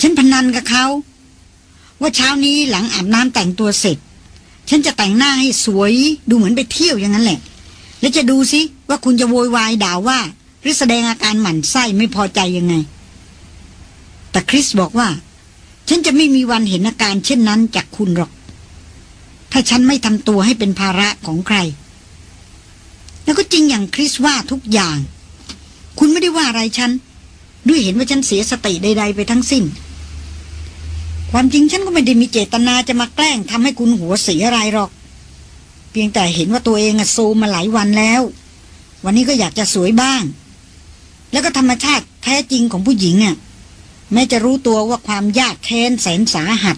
ฉันพนันกับเขา ว่าเช้านี้หลังอาบน้ำแต่งตัวเสร็จ ฉันจะแต่งหน้าให้สวย ดูเหมือนไปเที่ยวอย่างนั้นแหละ แล้วจะดูสิว่าคุณจะโวยวายด่าว่า หรือแสดงอาการหมั่นไส้ไม่พอใจยังไง แต่คริสบอกว่า ฉันจะไม่มีวันเห็นอาการเช่นนั้นจากคุณหรอก ถ้าฉันไม่ทำตัวให้เป็นภาระของใคร แล้วก็จริงอย่างคริสว่าทุกอย่าง คุณไม่ได้ว่าอะไรฉัน ด้วยเห็นว่าฉันเสียสติใด ๆ ไปทั้งสิ้น ความจริงฉันก็ไม่ได้มีเจตนาจะมาแกล้งทำให้คุณหัวเสียอะไรหรอก เพียงแต่เห็นว่าตัวเองอะโซมาหลายวันแล้ว วันนี้ก็อยากจะสวยบ้าง แล้วก็ธรรมชาติแท้จริงของผู้หญิงอะ แม้จะรู้ตัวว่าความยากแค้นแสนสาหัส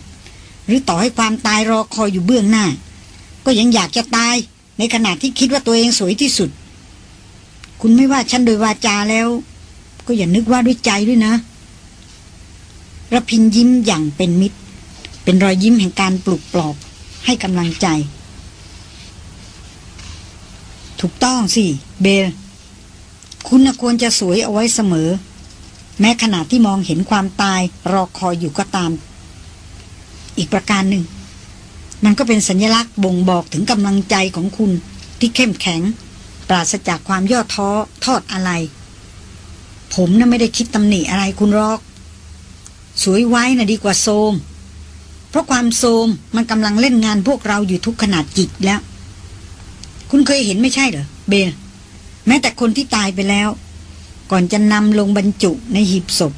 หรือต่อให้ความตายรอคอยอยู่เบื้องหน้า ก็ยังอยากจะตายในขณะที่คิดว่าตัวเองสวยที่สุด คุณไม่ว่าฉันโดยวาจาแล้ว ก็อย่านึกว่าด้วยใจด้วยนะระพินยิ้มอย่างเป็นมิตร เป็นรอยยิ้มแห่งการปลุกปลอบให้กำลังใจ ถูกต้องสิ เบล คุณควรจะสวยเอาไว้เสมอ แม้ขณะที่มองเห็นความตายรอคอยอยู่ก็ตาม อีกประการหนึ่ง มันก็เป็นสัญลักษณ์บ่งบอกถึงกำลังใจของคุณที่เข้มแข็ง ปราศจากความย่อท้อทอดอะไร ผมน่ะไม่ได้คิดตำหนิอะไรคุณรอก สวยไว้น่ะดีกว่าโซม เพราะความโซมมันกำลังเล่นงานพวกเราอยู่ทุกขนาดจิตแล้ว คุณเคยเห็นไม่ใช่เหรอเบลแม้แต่คนที่ตายไปแล้ว ก่อนจะนำลงบรรจุในหีบศพ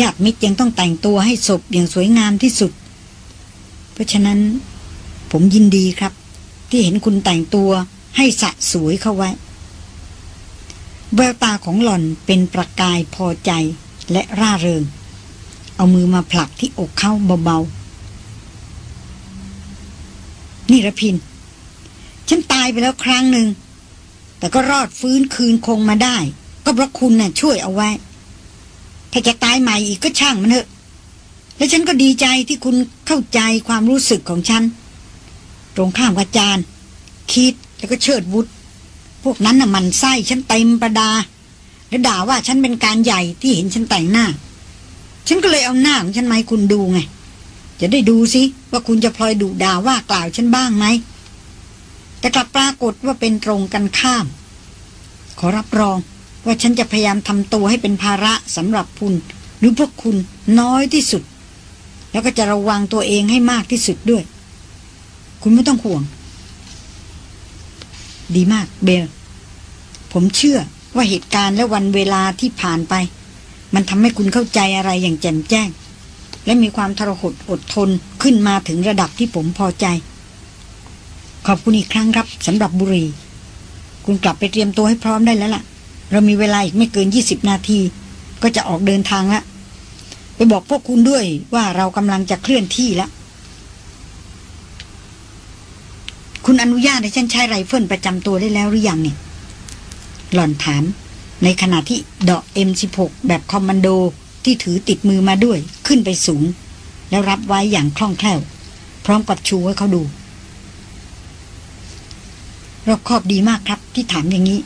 ญาติมิตรยังต้องแต่งตัวให้ศพอย่างสวยงามที่สุด เพราะฉะนั้น ผมยินดีครับ ที่เห็นคุณแต่งตัวให้สะสวยเข้าไว้ แววตาของหล่อนเป็นประกายพอใจและร่าเริง เอามือมาผลักที่อกเข้าเบาๆ นี่ระพิน ฉันตายไปแล้วครั้งหนึ่ง แต่ก็รอดฟื้นคืนคงมาได้ ก็เพราะคุณน่ะช่วยเอาไว้ ถ้าจะตายใหม่อีกก็ช่างมันเถอะ และฉันก็ดีใจที่คุณเข้าใจความรู้สึกของฉัน ตรงข้ามกับจารย์คิดแล้วก็เชิดวุฒพวกนั้นน่ะมันไส้ฉันเต็มประดา และด่าว่าฉันเป็นการใหญ่ที่เห็นฉันแต่งหน้า ฉันก็เลยเอาหน้าของฉันมาให้คุณดูไง จะได้ดูสิว่าคุณจะพลอยดุด่าว่ากล่าวฉันบ้างไหมแต่กลับปรากฏว่าเป็นตรงกันข้าม ขอรับรอง ว่าฉันจะพยายามทำตัวให้เป็นภาระสำหรับคุณ หรือพวกคุณน้อยที่สุด แล้วก็จะระวังตัวเองให้มากที่สุดด้วย คุณไม่ต้องห่วง ดีมากเบล ผมเชื่อว่าเหตุการณ์และวันเวลาที่ผ่านไป มันทำให้คุณเข้าใจอะไรอย่างแจ่มแจ้ง และมีความทรหดอดทนขึ้นมาถึงระดับที่ผมพอใจ ขอบคุณอีกครั้งครับสำหรับบุรี คุณกลับไปเตรียมตัวให้พร้อมได้แล้วล่ะ เรามีเวลาอีกไม่เกินยี่สิบนาที ก็จะออกเดินทางล้วไปบอกพวกคุณด้วยว่าเรากำลังจะเคลื่อนที่แล้วคุณอนุญาตให้ฉันใช้ไรเฟิลประจำตัวได้แล้วหรือยังเนี่ย หล่อนถาม ในขณะที่เดาะ M16 แบบคอมมานโดที่ถือติดมือมาด้วย ขึ้นไปสูง แล้วรับไว้อย่างคล่องแคล่ว พร้อมกับชูให้เขาดูรอบคอบดีมากครับที่ถามอย่างนี้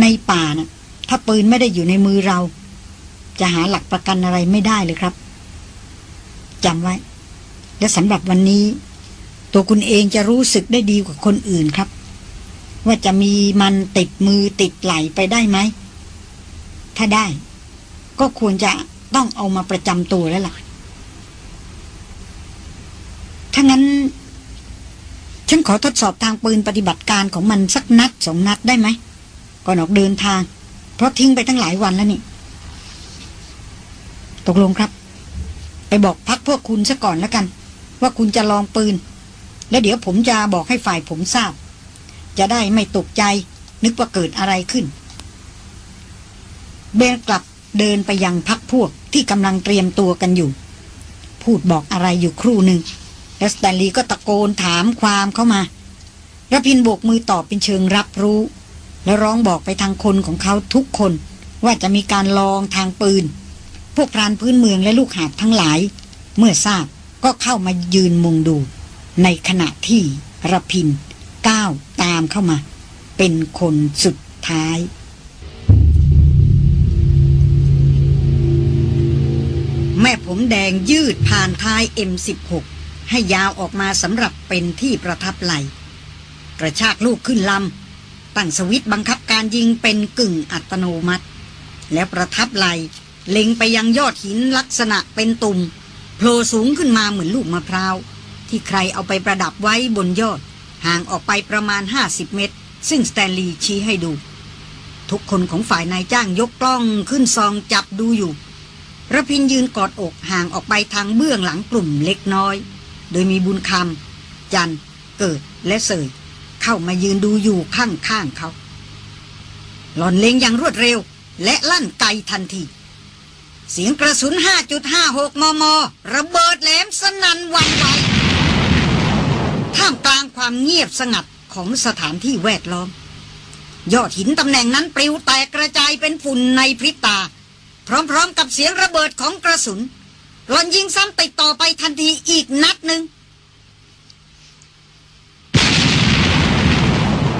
ในป่านะ่ะ ถ้าปืนไม่ได้อยู่ในมือเรา จะหาหลักประกันอะไรไม่ได้เลยครับจำไว้ และสำหรับวันนี้ ตัวคุณเองจะรู้สึกได้ดีกว่าคนอื่นครับ ว่าจะมีมันติดมือติดไหลไปได้ไหม ถ้าได้ ก็ควรจะต้องเอามาประจำตัวแล้วล่ะ ถ้างั้น ฉันขอทดสอบทางปืนปฏิบัติการของมันสักนัดสองนัดได้ไหม ก่อนออกเดินทาง เพราะทิ้งไปตั้งหลายวันแล้วนี่ ตกลงครับ ไปบอกพักพวกคุณซะก่อนแล้วกัน ว่าคุณจะลองปืน แล้วเดี๋ยวผมจะบอกให้ฝ่ายผมทราบ จะได้ไม่ตกใจ นึกว่าเกิดอะไรขึ้น เบลกลับเดินไปยังพักพวกที่กำลังเตรียมตัวกันอยู่ พูดบอกอะไรอยู่ครู่หนึ่งแล้วสแตนลีย์ก็ตะโกนถามความเข้ามาระพินโบกมือตอบเป็นเชิงรับรู้ แล้วร้องบอกไปทางคนของเขาทุกคน ว่าจะมีการลองทางปืน พวกพรานพื้นเมืองและลูกหาบทั้งหลาย เมื่อทราบก็เข้ามายืนมุงดู ในขณะที่ระพินก้าวตามเข้ามา เป็นคนสุดท้ายแม่ผมแดงยืดผ่านท้าย M16 ให้ยาวออกมาสำหรับเป็นที่ประทับไหล กระชากลูกขึ้นลำ ตั้งสวิตบังคับการยิงเป็นกึ่งอัตโนมัติ แล้วประทับไหลเล็งไปยังยอดหินลักษณะเป็นตุ่มโผล่สูงขึ้นมาเหมือนลูกมะพร้าว ที่ใครเอาไปประดับไว้บนยอด ห่างออกไปประมาณ 50 เมตร ซึ่งสแตนลีย์ชี้ให้ดู ทุกคนของฝ่ายนายจ้างยกกล้องขึ้นซองจับดูอยู่ระพินยืนกอดอกห่างออกไปทางเบื้องหลังกลุ่มเล็กน้อย โดยมีบุญคำจันเกิดและเสย เข้ามายืนดูอยู่ข้างๆเขา หล่อนเล็งอย่างรวดเร็ว และลั่นไกทันที เสียงกระสุน 5.56 มม ระเบิดแหลมสนั่นวันไหวท่ามกลางความเงียบสงัดของสถานที่แวดล้อม ยอดหินตำแหน่งนั้นปลิวแตกกระจายเป็นฝุ่นในพริบตา พร้อมๆกับเสียงระเบิดของกระสุนหลอนยิงซ้ำติดต่อไปทันทีอีกนัดหนึ่ง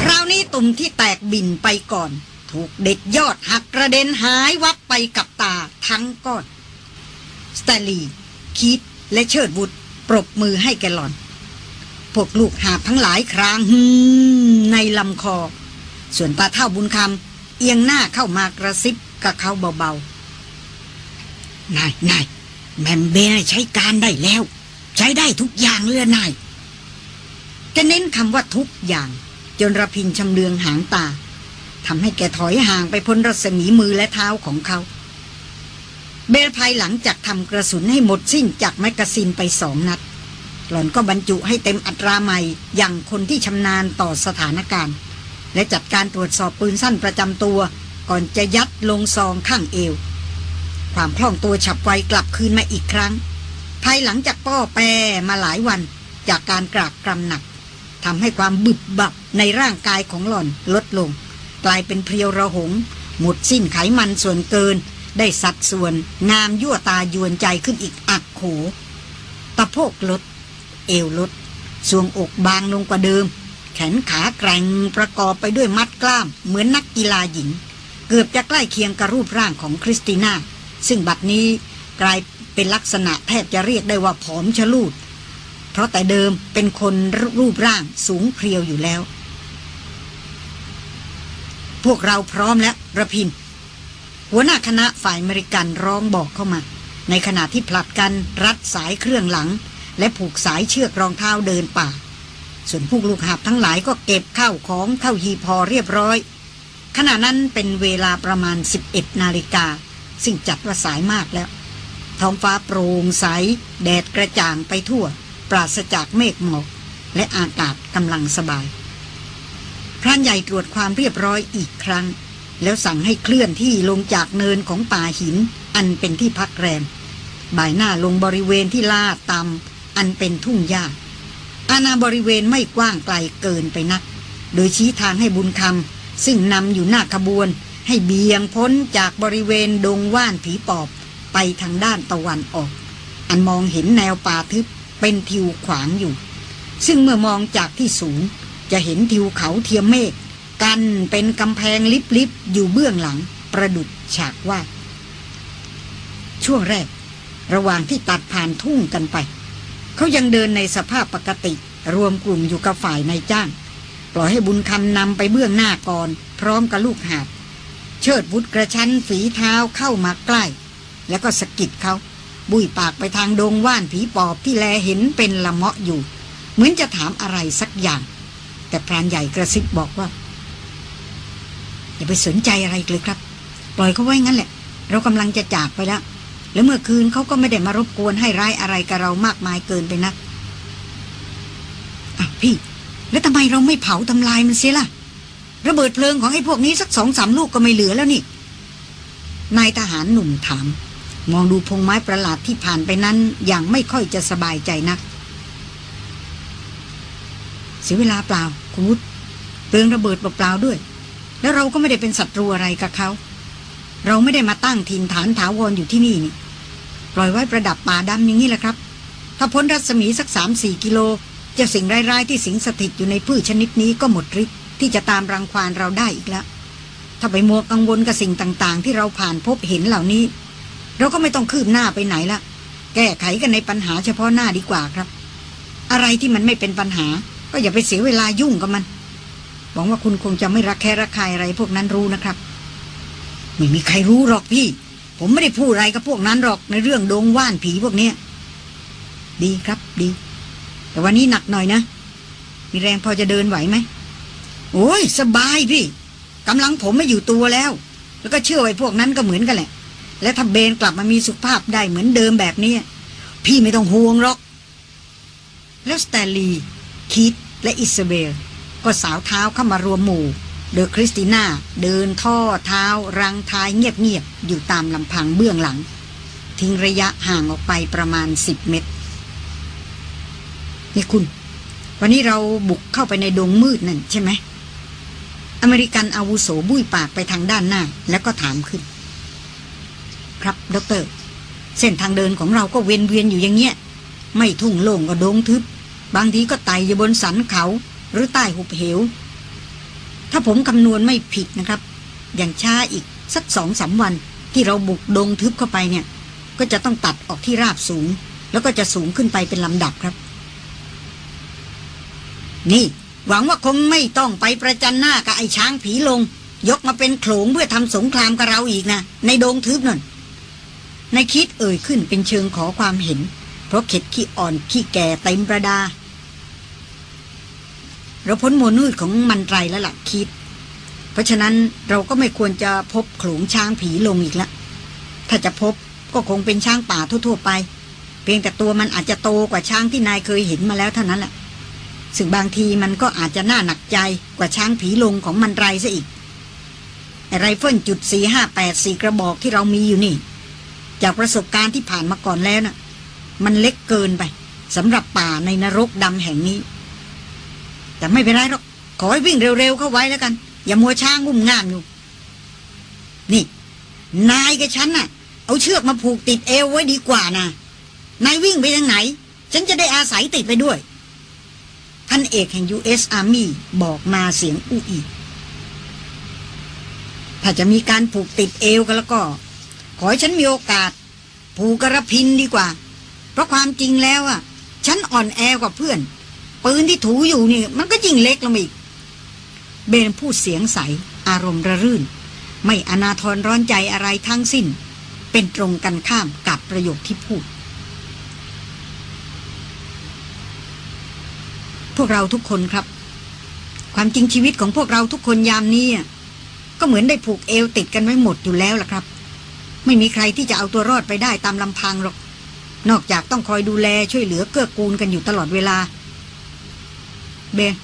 คราวนี้ตุ่มที่แตกบินไปก่อน ถูกเด็ดยอดหักกระเด็นหายวับไปกับตาทั้งก้อนสแตลีคีดและเชิดบุตรปรบมือให้แกหลอน พวกลูกหาทั้งหลายครางฮึมในลำคอ ส่วนตาเท่าบุญคำเอียงหน้าเข้ามากระซิบกับเขาเบาๆ นายนายแมมเบใช้การได้แล้ว ใช้ได้ทุกอย่างเลยนายแกเน้นคำว่าทุกอย่าง จนระพินชำเลืองหางตาทำให้แกถอยห่างไปพ้นรัศมีมือและเท้าของเขา เบลภายหลังจากทำกระสุนให้หมดสิ้นจากแมกกาซีนไปสองนัด หล่อนก็บรรจุให้เต็มอัตราใหม่อย่างคนที่ชำนาญต่อสถานการณ์ และจัดการตรวจสอบปืนสั้นประจำตัว ก่อนจะยัดลงซองข้างเอว ความคล่องตัวฉับไวกลับคืนมาอีกครั้ง ภายหลังจากป้อแปรมาหลายวันจากการกราบกรำหนักทำให้ความบึบบับ ในร่างกายของหล่อนลดลง กลายเป็นเพรียวระหง หมดสิ้นไขมันส่วนเกิน ได้สัดส่วน งามยั่วตายวนใจขึ้นอีกอักโขตะโพกลด เอวลดสวงอกบางลงกว่าเดิม แขนขาแกร่งประกอบไปด้วยมัดกล้าม เหมือนนักกีฬาหญิง เกือบจะใกล้เคียงกับรูปร่างของคริสติน่า ซึ่งบัดนี้กลายเป็นลักษณะแทบจะเรียกได้ว่าผอมชะลูด เพราะแต่เดิมเป็นคนรูปร่างสูงเพรียวอยู่แล้ว พวกเราพร้อมแล้วระพิน หัวหน้าคณะฝ่ายอเมริกันร้องบอกเข้ามา ในขณะที่ผลัดกันรัดสายเครื่องหลัง และผูกสายเชือกรองเท้าเดินป่า ส่วนพวกลูกหาบทั้งหลายก็เก็บข้าวของเข้าหีพอเรียบร้อย ขณะนั้นเป็นเวลาประมาณ 11 นาฬิกา ซึ่งจัดว่าสายมากแล้ว ท้องฟ้าโปร่งใส แดดกระจ่างไปทั่ว ปราศจากเมฆหมอกและอากาศกำลังสบาย พรานใหญ่ตรวจความเรียบร้อยอีกครั้ง แล้วสั่งให้เคลื่อนที่ลงจากเนินของป่าหิน อันเป็นที่พักแรม บ่ายหน้าลงบริเวณที่ลาดต่ำอันเป็นทุ่งหญ้าอาณาบริเวณไม่กว้างไกลเกินไปนัก โดยชี้ทางให้บุญคำซึ่งนำอยู่หน้าขบวน ให้เบียงพ้นจากบริเวณดงว่านผีปอบไปทางด้านตะวันออก อันมองเห็นแนวป่าทึบเป็นทิวขวางอยู่ ซึ่งเมื่อมองจากที่สูง จะเห็นทิวเขาเทียมเมฆกันเป็นกำแพงลิบๆอยู่เบื้องหลังประดุดฉากว่า ช่วงแรก ระหว่างที่ตัดผ่านทุ่งกันไป เขายังเดินในสภาพปกติรวมกลุ่มอยู่กับฝ่ายนายจ้าง ปล่อยให้บุญคำนำไปเบื้องหน้าก่อน พร้อมกับลูกหาบเชิดวุฒกระชั้นฝีเท้าเข้ามาใกล้ แล้วก็สะกิดเขา บุยปากไปทางดงว่านผีปอบที่แลเห็นเป็นละเมาะอยู่ เหมือนจะถามอะไรสักอย่าง แต่พรานใหญ่กระซิบบอกว่า อย่าไปสนใจอะไรเลยครับ ปล่อยเขาไว้งั้นแหละ เรากำลังจะจากไปแล้ว แล้วเมื่อคืนเขาก็ไม่ได้มารบกวนให้ร้ายอะไรกับเรามากมายเกินไปนักอะพี่ แล้วทำไมเราไม่เผาทำลายมันเสียล่ะ ระเบิดเพลิงของไอ้พวกนี้สักสองสามลูกก็ไม่เหลือแล้วนี่นายทหารหนุ่มถาม มองดูพงไม้ประหลาดที่ผ่านไปนั้นอย่างไม่ค่อยจะสบายใจนัก เสียเวลาเปล่า คุณวุฒิเปลืองระเบิดเปล่าๆด้วย แล้วเราก็ไม่ได้เป็นศัตรูอะไรกับเขา เราไม่ได้มาตั้งถิ่นฐานถาวรอยู่ที่นี่นี่ ปล่อยไว้ประดับป่าดำอย่างนี้แหละครับ ถ้าพ้นรัศมีสักสามสี่กิโลเจะสิ่งร้ายๆที่สิงสถิตอยู่ในพืชชนิดนี้ก็หมดฤทธิ์ที่จะตามรังควานเราได้อีกแล้ว ถ้าไปมัวกังวลกับสิ่งต่างๆ ที่เราผ่านพบเห็นเหล่านี้ เราก็ไม่ต้องคืบหน้าไปไหนละ แก้ไขกันในปัญหาเฉพาะหน้าดีกว่าครับ อะไรที่มันไม่เป็นปัญหา ก็อย่าไปเสียเวลายุ่งกับมันหวังว่าคุณคงจะไม่รักแค่รักใครอะไรพวกนั้นรู้นะครับ ไม่มีใครรู้หรอกพี่ ผมไม่ได้พูดอะไรกับพวกนั้นหรอกในเรื่องดงว่านผีพวกเนี้ยดีครับดี แต่วันนี้หนักหน่อยนะ มีแรงพอจะเดินไหวไหมโอ้ย สบายพี่กำลังผมไม่อยู่ตัวแล้ว แล้วก็เชื่อไอ้พวกนั้นก็เหมือนกันแหละ และถ้าเบนกลับมามีสุขภาพได้เหมือนเดิมแบบนี้ พี่ไม่ต้องห่วงหรอก แล้วสแตนลีย์ คีต และอิสซาเบล ก็สาวเท้าเข้ามารวมหมู่ โดยคริสติน่าเดินทอดเท้า รั้งท้ายเงียบๆอยู่ตามลำพังเบื้องหลัง ทิ้งระยะห่างออกไปประมาณสิบเมตร นี่คุณ วันนี้เราบุกเข้าไปในดงมืดนั่นใช่ไหมอเมริกันอาวุโสบุ้ยปากไปทางด้านหน้า แล้วก็ถามขึ้น ครับด็อกเตอร์ เส้นทางเดินของเราก็เวียนเวียนอยู่อย่างเงี้ย ไม่ทุ่งโล่งก็ดงทึบ บางทีก็ไต่อยู่บนสันเขาหรือใต้หุบเหว ถ้าผมคำนวณไม่ผิดนะครับ อย่างช้าอีกสักสองสาวันที่เราบุกดงทึบเข้าไปเนี่ย ก็จะต้องตัดออกที่ราบสูง แล้วก็จะสูงขึ้นไปเป็นลำดับครับ นี่ หวังว่าคงไม่ต้องไปประจันหน้ากับไอ้ช้างผีลง ยกมาเป็นโขลงเพื่อทำสงครามกับเราอีกนะในดงทึบนั่นนายคิดเอ่ยขึ้นเป็นเชิงขอความเห็น เพราะเข็ดขี้อ่อนขี้แก่เต็มประดา เราพ้นโมนูดของมันไรแล้วล่ะคิด เพราะฉะนั้นเราก็ไม่ควรจะพบโขลงช้างผีลงอีกละถ้าจะพบก็คงเป็นช้างป่าทั่วๆไป เพียงแต่ตัวมันอาจจะโตกว่าช้างที่นายเคยเห็นมาแล้วเท่านั้นแหละซึ่งบางทีมันก็อาจจะน่าหนักใจกว่าช้างผีโขลงของมันตรัยซะอีกไอ้ไรเฟิลจุดสี่ห้าแปดสี่กระบอกที่เรามีอยู่นี่ จากประสบการณ์ที่ผ่านมาก่อนแล้วน่ะ มันเล็กเกินไปสำหรับป่าในนรกดำแห่งนี้ แต่ไม่เป็นไรหรอก ขอให้วิ่งเร็วๆเข้าไว้แล้วกัน อย่ามัวช้างุ่มง่ามอยู่ นี่ นายกับฉันน่ะ เอาเชือกมาผูกติดเอวไว้ดีกว่านะนายวิ่งไปทางไหน ฉันจะได้อาศัยติดไปด้วยท่านเอกแห่ง U.S. Army บอกมาเสียงอุอีถ้าจะมีการผูกติดเอวกันแล้วก็ ขอให้ฉันมีโอกาส ผูกกระพินดีกว่า เพราะความจริงแล้วอะ ฉันอ่อนแอกว่าเพื่อน ปืนที่ถูอยู่นี่ มันก็ยิ่งเล็กลงมาอีก เบนพูดเสียงใส อารมณ์ระรื่น ไม่อนาทรร้อนใจอะไรทั้งสิ้น เป็นตรงกันข้ามกับประโยคที่พูด พวกเราทุกคนครับ ความจริงชีวิตของพวกเราทุกคนยามนี้ก็เหมือนได้ผูกเอวติดกันไว้หมดอยู่แล้วล่ะครับ ไม่มีใครที่จะเอาตัวรอดไปได้ตามลำพังหรอก นอกจากต้องคอยดูแลช่วยเหลือเกื้อกูลกันอยู่ตลอดเวลา เบน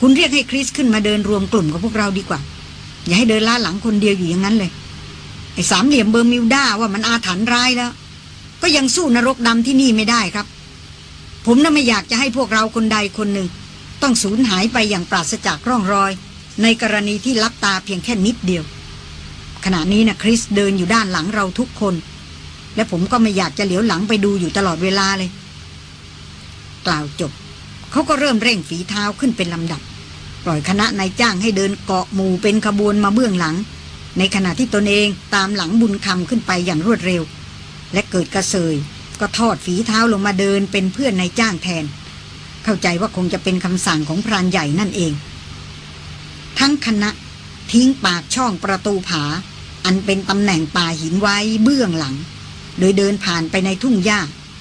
คุณเรียกให้คริสขึ้นมาเดินรวมกลุ่มกับพวกเราดีกว่า อย่าให้เดินล้าหลังคนเดียวอยู่อย่างนั้นเลย ไอ้สามเหลี่ยมเบอร์มิวด้าว่ามันอาถรรพ์ร้ายแล้ว ก็ยังสู้นรกดำที่นี่ไม่ได้ครับ ผมน่ะไม่อยากจะให้พวกเราคนใดคนหนึ่ง ต้องสูญหายไปอย่างปราศจากร่องรอย ในกรณีที่ลับตาเพียงแค่นิดเดียว ขณะนี้นะคริสเดินอยู่ด้านหลังเราทุกคน และผมก็ไม่อยากจะเหลียวหลังไปดูอยู่ตลอดเวลาเลย กล่าวจบ เขาก็เริ่มเร่งฝีเท้าขึ้นเป็นลำดับ ปล่อยคณะนายจ้างให้เดินเกาะหมู่เป็นขบวนมาเบื้องหลัง ในขณะที่ตนเองตามหลังบุญคำขึ้นไปอย่างรวดเร็ว และเกิดกระเซยก็ทอดฝีเท้าลงมาเดินเป็นเพื่อนนายจ้างแทน เข้าใจว่าคงจะเป็นคำสั่งของพรานใหญ่นั่นเอง ทั้งคณะทิ้งปากช่องประตูผา อันเป็นตำแหน่งป่าหินไว้เบื้องหลัง โดยเดินผ่านไปในทุ่งหญ้า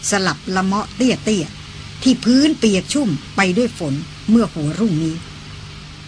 สลับละเมาะเตี้ยๆ ที่พื้นเปียกชุ่มไปด้วยฝนเมื่อหัวรุ่งนี้